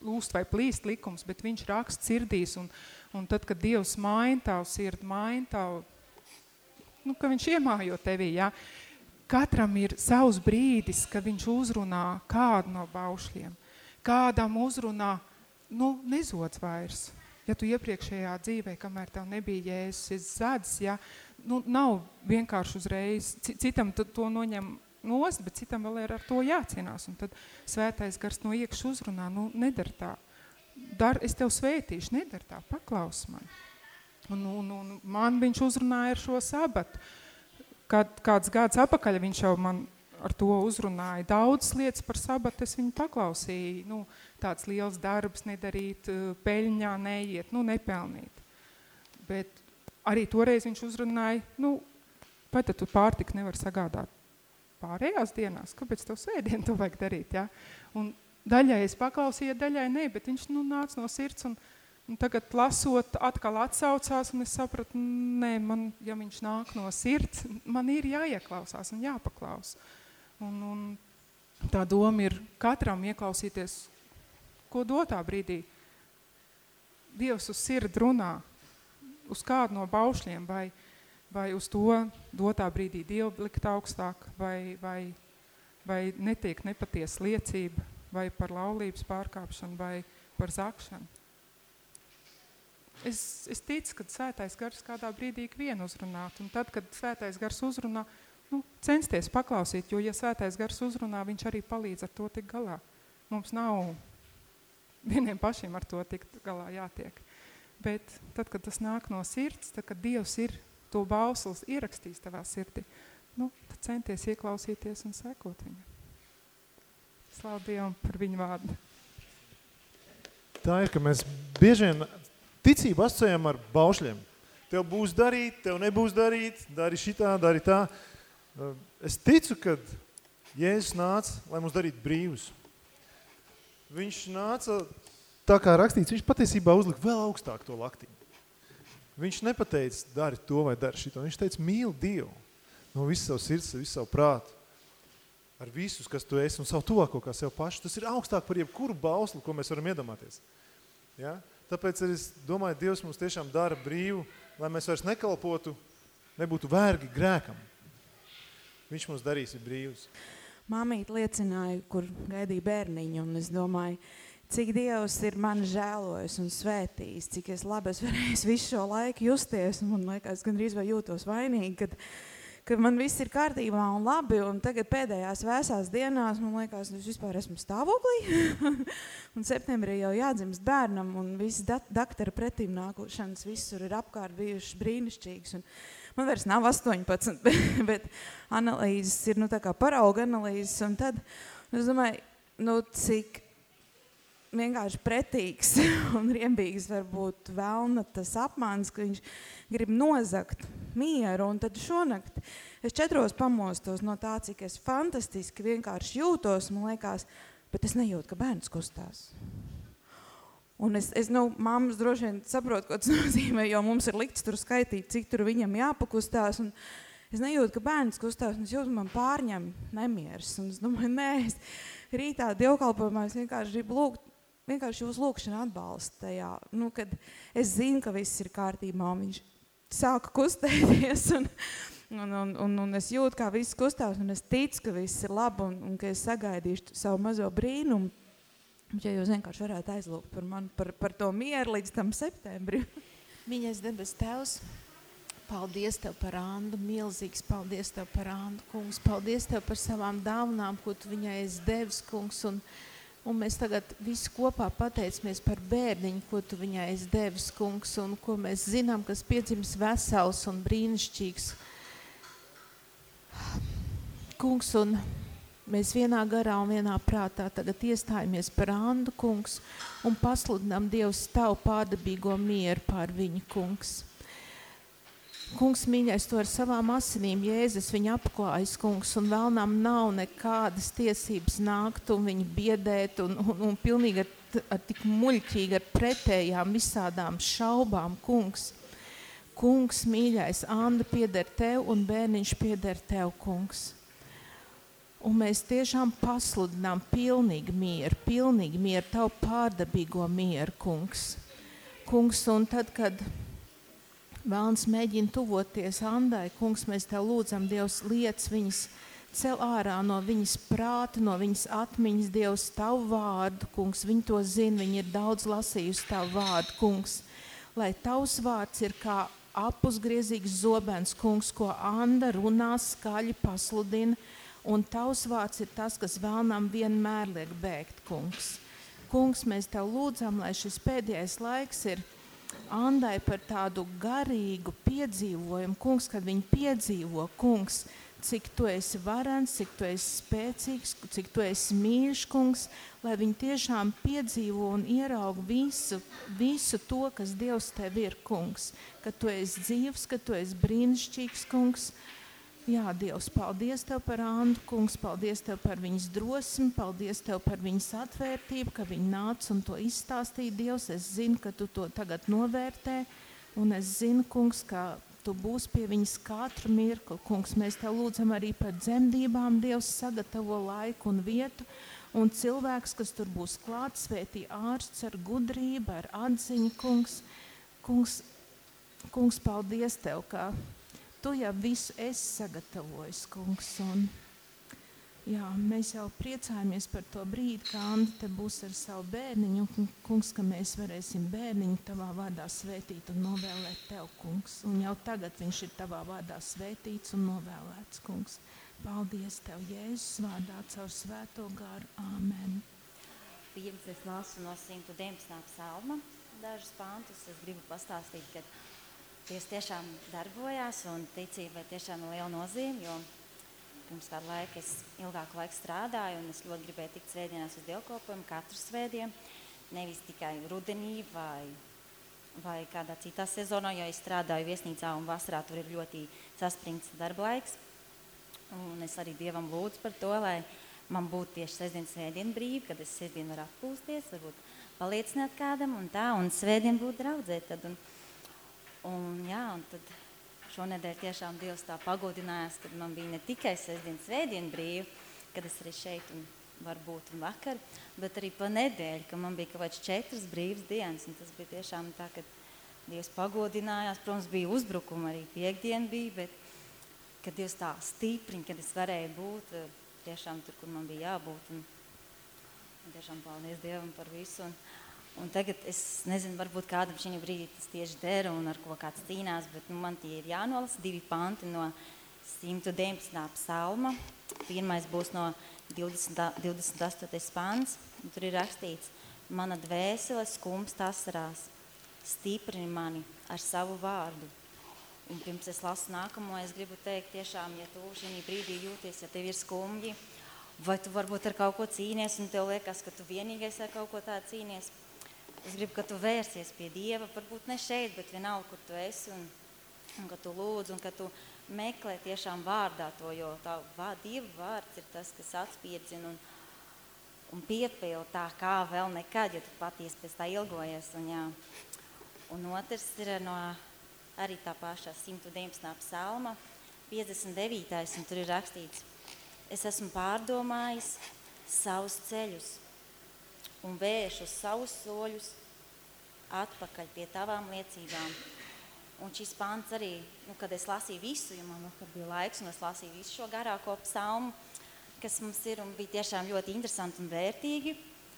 lūst vai plīst likums, bet viņš raksta sirdīs, un, un tad, kad Dievs maina tavu sirdi, maina tavu, nu, ka viņš iemājo tevī, jā, katram ir savs brīdis, kad viņš uzrunā kādu no baušļiem, kādam uzrunā, nu, nezods vairs, ja tu iepriekšējā dzīvē, kamēr tev nebija jēzus, es zadz, ja, nu, nav vienkārši uzreiz, citam to noņem nost, bet citam vēl ir ar to jācienās, un tad svētais gars no iekš uzrunā, nu, nedar tā, Dar, es tev svētīšu, nedar tā, paklaus man. Un, un, un man viņš uzrunāja ar šo sabatu. Kad, kāds gads atpakaļ viņš jau man ar to uzrunāja. Daudz lietas par sabatu es viņu paklausīju. Nu, tāds liels darbs nedarīt, eh, peļņā neiet, nu, nepelnīt. Bet arī toreiz viņš uzrunāja, nu, tad tu pārtiku nevar sagādāt pārējās dienās? Kāpēc tev svētdien to vajag darīt, ja? Un daļai es paklausīju, daļai ne, bet viņš, nu, nāca no sirds un, un tagad lasot atkal atsaucās un es sapratu, nē, man, ja viņš nāk no sirds, man ir jāieklausās un jāpaklaus. Un, un tā doma ir katram ieklausīties, ko dotā brīdī. Dievs uz sirdi runā, uz kādu no baušļiem, vai, vai uz to dotā brīdī Dievu likt augstāk, vai, vai, vai netiek nepaties liecība, vai par laulības pārkāpšanu, vai par zakšanu. Es, es ticu, ka svētais gars kādā brīdī vienu uzrunāt, un tad, kad svētais gars uzrunā, nu, censties paklausīt, jo, ja svētais gars uzrunā, viņš arī palīdz ar to tik galā. Mums nav vieniem pašiem ar to tikt galā jātiek. Bet tad, kad tas nāk no sirds, tad, kad Dievs ir to bauslis ierakstījis tavā sirdī, nu, tad centies ieklausīties un sekot viņam. Slavu Dievam par viņu vārdu. Tā ir, ka mēs bieži vien ticību asociējam ar baušļiem. Tev būs darīt, tev nebūs darīt, dari šitā, dari tā. Es ticu, ka Jēzus nāca, lai mums darītu brīvus. Viņš nāca, tā kā rakstīts, viņš patiesībā uzlika vēl augstāk to laktiņu. Viņš nepateica, dari to vai dari šito. Viņš teica, mīli Dievu no visu savu sirds, visu savu prātu, ar visus, kas tu esi un savu tuvāko kā sev pašu. Tas ir augstāk par jebkuru bauslu, ko mēs varam iedomāties. Ja? Tāpēc es domāju, Dievs mums tiešām dara brīvu, lai mēs vairs nekalpotu, nebūtu vērgi grēkam. Viņš mums darīs brīvus. Māmīt liecināja, kur gaidīja bērniņu, un es domāju, cik Dievs ir mani žēlojis un svētījis, cik es labi es varēju visu šo laiku justies, man liekas, gandrīz vai jūtos vainīgi, kad, ka man viss ir kārtībā un labi, un tagad pēdējās vēsās dienās, man liekas, es vispār esmu stāvoklī, un septembrī jau jādzimst bērnam, un viss daktora pretīm nākošanas visur ir apkārt bijušas brīnišķīgas, un man vairs nav 18, bet, bet analīzes ir nu, parauga analīzes. Un tad es domāju, nu, cik vienkārši pretīgs un riebīgs var būt vēlna tas apmāns, ka viņš grib nozakt mieru. Un tad šonakt es četros pamostos no tā, cik es fantastiski vienkārši jūtos, man liekas, bet es nejūtu, ka bērns kustās. Un es, es nu, mammas droši vien saprotu, ko tas nozīmē, jo mums ir likts tur skaitīt, cik tur viņam jāpakustās. Un es nejūtu, ka bērns kustās, un es jūtu, man pārņem nemieris. Un es domāju, nē, es rītā dievkalpojumā es vienkārši gribu lūgt, vienkārši jūs lūkšana atbalsta tajā. Nu, kad es zinu, ka viss ir kārtībā, un viņš sāka kustēties, un, un, un, un, un es jūtu, kā viss kustās, un es ticu, ka viss ir labi, un, un ka es sagaidīšu savu mazo brīnumu. Ja jūs vienkārši varētu aizlūgt par mani, par, par to mieru līdz tam septembrim. Mīļais debes tevs, paldies tev par Andu, milzīgs paldies tev par Andu, kungs. Paldies tev par savām dāvanām, ko tu viņai esi devis, kungs. Un, un mēs tagad visi kopā pateicamies par bērniņu, ko tu viņai esi devis, kungs, un ko mēs zinām, kas piedzims vesels un brīnišķīgs. Kungs, un Mēs vienā garā un vienā prātā tagad iestājamies par Andu kungs un pasludinām Dievs tavu pārdabīgo mieru pār viņu kungs. Kungs mīļais to ar savām asinīm, Jēzus viņu apklājas, kungs, un vēlnām nav nekādas tiesības nākt un viņu biedēt un, un, un pilnīgi ar, ar tik muļķīgi ar pretējām visādām šaubām, kungs. Kungs mīļais, Anda pieder tev un bērniņš pieder tev, kungs. Un mēs tiešām pasludinām pilnīgi mieru, pilnīgi mieru, tavu pārdabīgo mieru, kungs. Kungs, un tad, kad vēlns mēģina tuvoties Andai, kungs, mēs tev lūdzam, Dievs, liec viņas cel ārā no viņas prāta, no viņas atmiņas, Dievs, tavu vārdu, kungs. Viņi to zina, viņi ir daudz lasījusi tavu vārdu, kungs. Lai tavs vārds ir kā apusgriezīgs zobens, kungs, ko Anda runā skaļi pasludina, un tavs vārds ir tas, kas vēlnam vienmēr liek bēgt, kungs. Kungs, mēs tev lūdzam, lai šis pēdējais laiks ir Andai par tādu garīgu piedzīvojumu, kungs, kad viņi piedzīvo, kungs, cik tu esi varens, cik tu esi spēcīgs, cik tu esi mīļš, kungs, lai viņi tiešām piedzīvo un ierauga visu, visu to, kas Dievs tev ir, kungs, ka tu esi dzīvs, ka tu esi brīnišķīgs, kungs, Jā, Dievs, paldies Tev par Andu, kungs, paldies Tev par viņas drosmi, paldies Tev par viņas atvērtību, ka viņa nāca un to izstāstīja. Dievs, es zinu, ka Tu to tagad novērtē, un es zinu, kungs, ka Tu būsi pie viņas katru mirkli. Kungs, mēs Tev lūdzam arī par dzemdībām, Dievs sagatavo laiku un vietu, un cilvēks, kas tur būs klāts, svētī ārsts ar gudrību, ar atziņu, kungs, kungs, kungs paldies Tev, ka tu jau visu esi sagatavojis, kungs. Un, jā, mēs jau priecājamies par to brīdi, kā Anna te būs ar savu bērniņu, un, kungs, ka mēs varēsim bērniņu tavā vārdā svētīt un novēlēt tev, kungs. Un jau tagad viņš ir tavā vārdā svētīts un novēlēts, kungs. Paldies tev, Jēzus vārdā, caur svēto garu. Āmen. Pirms es lasu no 119. psalma dažus pantus, es gribu pastāstīt, ka Dievs tiešām darbojās un tiešām ir liela nozīme, jo pirms kādu laiku es ilgāku laiku strādāju un es ļoti gribēju tikt svētdienās uz dievkalpojumu katru svētdienu, nevis tikai rudenī vai, vai kādā citā sezonā, jo es strādāju viesnīcā un vasarā tur ir ļoti saspringts darba laiks. Un es arī Dievam lūdzu par to, lai man būtu tieši sestdien svētdien brīvi, kad es sestdien varu atpūsties, varbūt paliecināt kādam un tā, un svētdien būtu draudzēt. Tad, un, Un, jā, un tad šonedēļ tiešām Dievs tā pagodinājās, kad man bija ne tikai sestdien, svētdien brīvi, kad es arī šeit un var būt un vakar, bet arī pa nedēļu, ka man bija kaut kāds četras brīvas dienas, un tas bija tiešām tā, ka Dievs pagodinājās, protams, bija uzbrukuma arī piekdien bija, bet kad Dievs tā stiprina, kad es varēju būt tiešām tur, kur man bija jābūt, un, un tiešām paldies Dievam par visu, un, Un tagad es nezinu, varbūt kādam šī brīdī tas tieši dara un ar ko kāds cīnās, bet nu, man tie ir jānolasa divi panti no 119. psalma. Pirmais būs no 20, 28. pants. Tur ir rakstīts, mana dvēsele skumst asarās, stiprini mani ar savu vārdu. Un pirms es lasu nākamo, es gribu teikt, tiešām, ja tu šī brīdī jūties, ja tev ir skumji, vai tu varbūt ar kaut ko cīnies, un tev liekas, ka tu vienīgais ar kaut ko tādu cīnies, Es gribu, ka tu vērsies pie Dieva, varbūt ne šeit, bet vienalga, kur tu esi, un, un ka tu lūdz, un ka tu meklē tiešām vārdā to, jo tā vā, Dieva vārds ir tas, kas atspiedzina un, un piepilda tā kā vēl nekad, ja tu patiesi pēc tā ilgojies. Un, jā. un otrs ir no arī tā pašā 119. psalma, 59. un tur ir rakstīts, es esmu pārdomājis savus ceļus un vēršu savus soļus atpakaļ pie tavām liecībām. Un šis pants arī, nu, kad es lasīju visu, jo man nu, bija laiks, un es lasīju visu šo garāko psalmu, kas mums ir un bija tiešām ļoti interesanti un vērtīgi.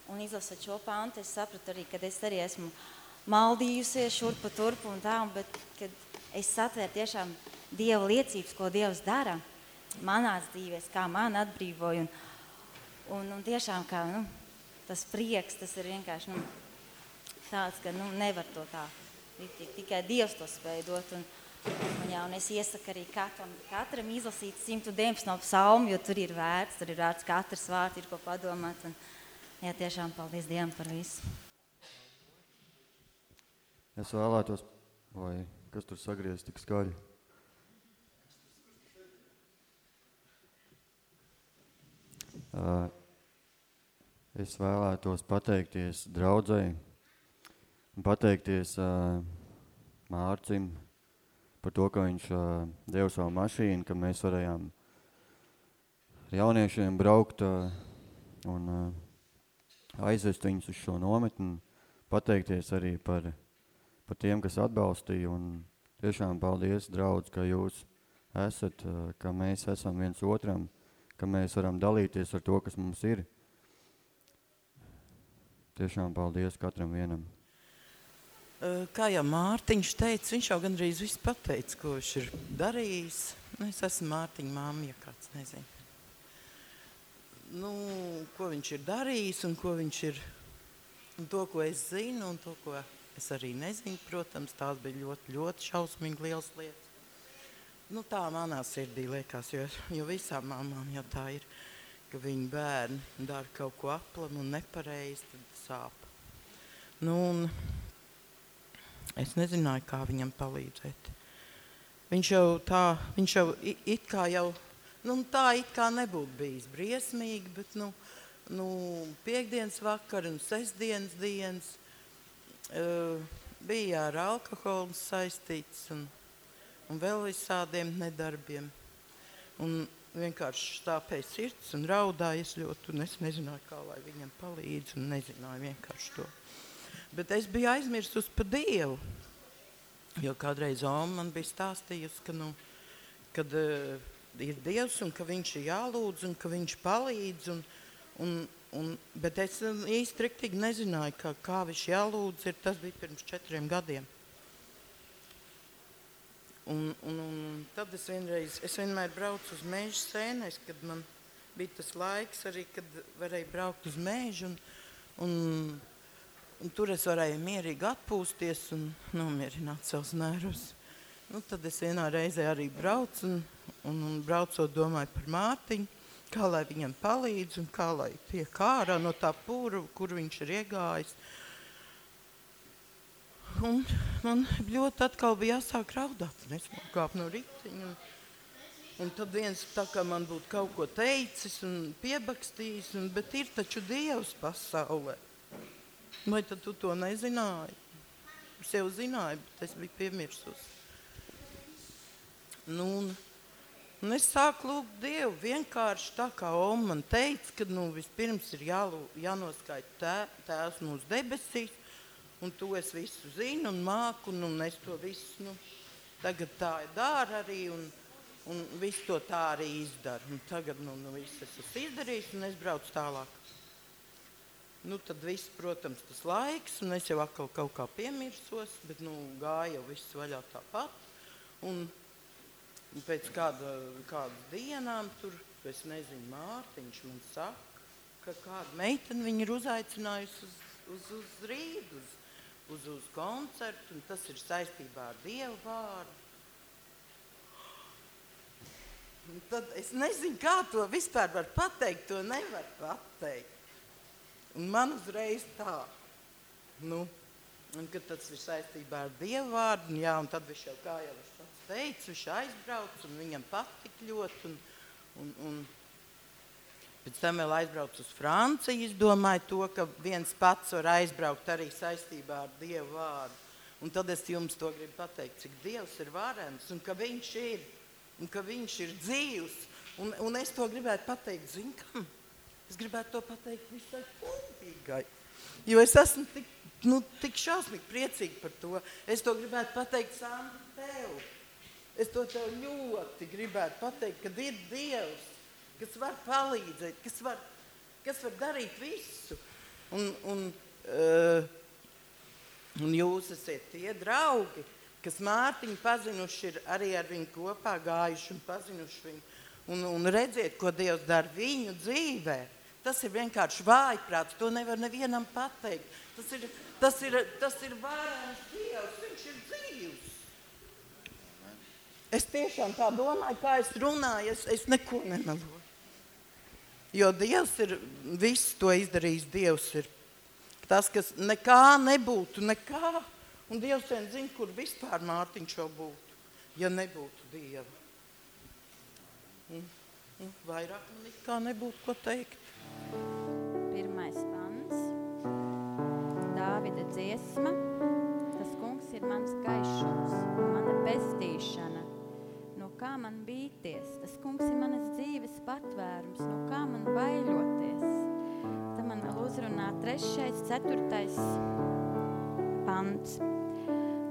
Un izlasot šo pantu, es sapratu arī, ka es arī esmu maldījusies šurpu turpu un tā, un, bet kad es satvēru tiešām Dieva liecības, ko Dievs dara manās dzīvēs, kā man atbrīvoja, un, un, un tiešām kā, nu, tas prieks, tas ir vienkārši nu, tāds, ka nu, nevar to tā. Tikai Dievs to spēj dot. Un, un, jā, un es iesaku arī katram, katram izlasīt 119 no psalmu, jo tur ir vērts, tur ir vērts katrs vārds, ir ko padomāt. Un, jā, tiešām paldies Dievam par visu. Es vēlētos, vai kas tur sagriez tik skaļi. Uh, Es vēlētos pateikties draudzēji un pateikties uh, Mārcim par to, ka viņš uh, deva savu mašīnu, ka mēs varējām ar jauniešiem braukt uh, un uh, aizvest viņus uz šo nometni. Pateikties arī par, par tiem, kas atbalstīja un tiešām paldies, draudz, ka jūs esat, uh, ka mēs esam viens otram, ka mēs varam dalīties ar to, kas mums ir. Tiešām paldies katram vienam. Kā jau Mārtiņš teica, viņš jau gandrīz viss pateica, ko viņš ir darījis. Nu, es esmu Mārtiņa māma, ja kāds nezina. Nu, ko viņš ir darījis un ko viņš ir, un to, ko es zinu un to, ko Es arī nezinu, protams, tās bija ļoti, ļoti šausmīgi liels lietas. Nu, tā manā sirdī liekas, jo, jo visām mamām jau tā ir, ka viņu bērni dara kaut ko aplam un nepareizi, tad sāp. Nu, un es nezināju, kā viņam palīdzēt. Viņš jau tā, viņš jau it kā jau, nu tā it kā nebūtu bijis briesmīgi, bet nu, nu piekdienas vakar un sestdienas dienas uh, bija ar alkoholu saistīts un, un vēl visādiem nedarbiem. Un vienkārši stāpēja sirds un raudāja es ļoti, un es nezināju, kā lai viņam palīdz, un nezināju vienkārši to. Bet es biju aizmirsus par Dievu, jo kādreiz Oma man bija stāstījusi, ka, nu, kad uh, ir Dievs un ka viņš ir jālūdz un ka viņš palīdz, un, un, un, bet es um, īsti riktīgi nezināju, ka, kā viņš jālūdz, ir, tas bija pirms četriem gadiem. Un, un, un tad es vienreiz, es vienmēr braucu uz mēža sēnēs, kad man bija tas laiks arī, kad varēja braukt uz mēžu. Un, un, un tur es varēju mierīgi atpūsties un nomierināt savus nervus. Nu, tad es vienā reizē arī braucu un, un, un braucot domāju par Mārtiņu, kā lai viņam palīdz un kā lai tiek ārā no tā pūra, kur viņš ir iegājis. Un man ļoti atkal bija jāsāk raudāt. un Es kāpu no riteņa. Un, un tad viens tā kā man būtu kaut ko teicis un piebakstījis, un, bet ir taču Dievs pasaulē. Vai tad tu to nezināji? Es jau zināju, bet es biju piemirsus. Nu, un, un es sāku lūgt Dievu vienkārši tā, kā Oma man teica, ka nu, vispirms ir jālū, jānoskaita tē, tēvs mūsu debesīs, un to es visu zinu un māku, un, un es to visu, nu, tagad tā ir dāra arī, un, un visu to tā arī izdaru. Un tagad, nu, nu viss es esmu izdarījis, un es braucu tālāk. Nu, tad viss, protams, tas laiks, un es jau atkal kaut kā piemirsos, bet, nu, gāja jau viss vaļā tāpat. Un, un pēc kāda, kādas dienām tur, es nezinu, Mārtiņš man saka, ka kāda meitene viņu ir uzaicinājusi uz, uz, uz Rīgu, uz, uz, uz koncertu, un tas ir saistībā ar Dievu vārdu. Un tad es nezinu, kā to vispār var pateikt, to nevar pateikt. Un man uzreiz tā, nu, un kad tas ir saistībā ar Dievu vārdu, un jā, un tad viņš jau, kā jau es pats teicu, viņš aizbrauc, un viņam patik ļoti, un, un, un pēc tam vēl aizbrauc uz Franciju, es domāju to, ka viens pats var aizbraukt arī saistībā ar Dievu vārdu. Un tad es jums to gribu pateikt, cik Dievs ir varens, un ka viņš ir, un ka viņš ir dzīvs, un, un es to gribētu pateikt, zin kam? Es gribētu to pateikt visai kopīgai. Jo es esmu tik, nu, tik šausmīgi priecīga par to. Es to gribētu pateikt Sandra tev. Es to tev ļoti gribētu pateikt, kad ir Dievs, kas var palīdzēt, kas var, kas var darīt visu. Un, un, uh, un jūs esat tie draugi, kas Mārtiņu pazinuši ir arī ar viņu kopā gājuši un pazinuši viņu. Un, un redziet, ko Dievs dara viņu dzīvē. Tas ir vienkārši vājprāts. To nevar nevienam pateikt. Tas ir, tas ir, tas ir varens Dievs. Viņš ir dzīvs. Es tiešām tā domāju, kā es runāju. Es, es neko nemeloju. Jo Dievs ir visu to izdarījis. Dievs ir tas, kas nekā nebūtu. Nekā. Un Dievs vien zina, kur vispār Mārtiņš jau būtu, ja nebūtu Dieva. Un, un vairāk man nekā nebūtu ko teikt. Pirmais pants, Dāvida dziesma. Tas kungs ir mans gaišums, mana pestīšana. Kā man bīties? Tas kungs ir manas dzīves patvērums, no kā man baiļoties? Tad man vēl uzrunā trešais, ceturtais pants.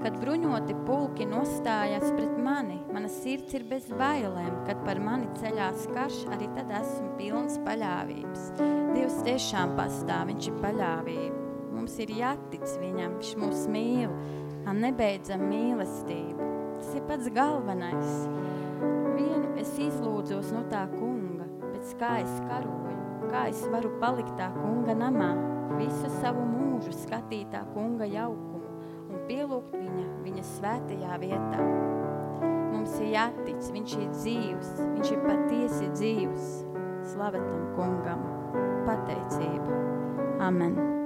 Kad bruņoti pulki nostājas pret mani, mana sirds ir bez bailēm, kad par mani ceļās karš, arī tad esmu pilns paļāvības. Dievs tiešām pastāv, viņš ir paļāvība. Mums ir jātic viņam, viņš mūs mīl, nebeidzam mīlestību. Tas ir pats galvenais es izlūdzos no tā kunga, pēc kā es karoju, kā es varu palikt tā kunga namā, visu savu mūžu skatīt tā kunga jaukumu un pielūgt viņa, viņa svētajā vietā. Mums ir jātic, viņš ir dzīvs, viņš ir patiesi dzīvs. Slavetam kungam, pateicība. Amen.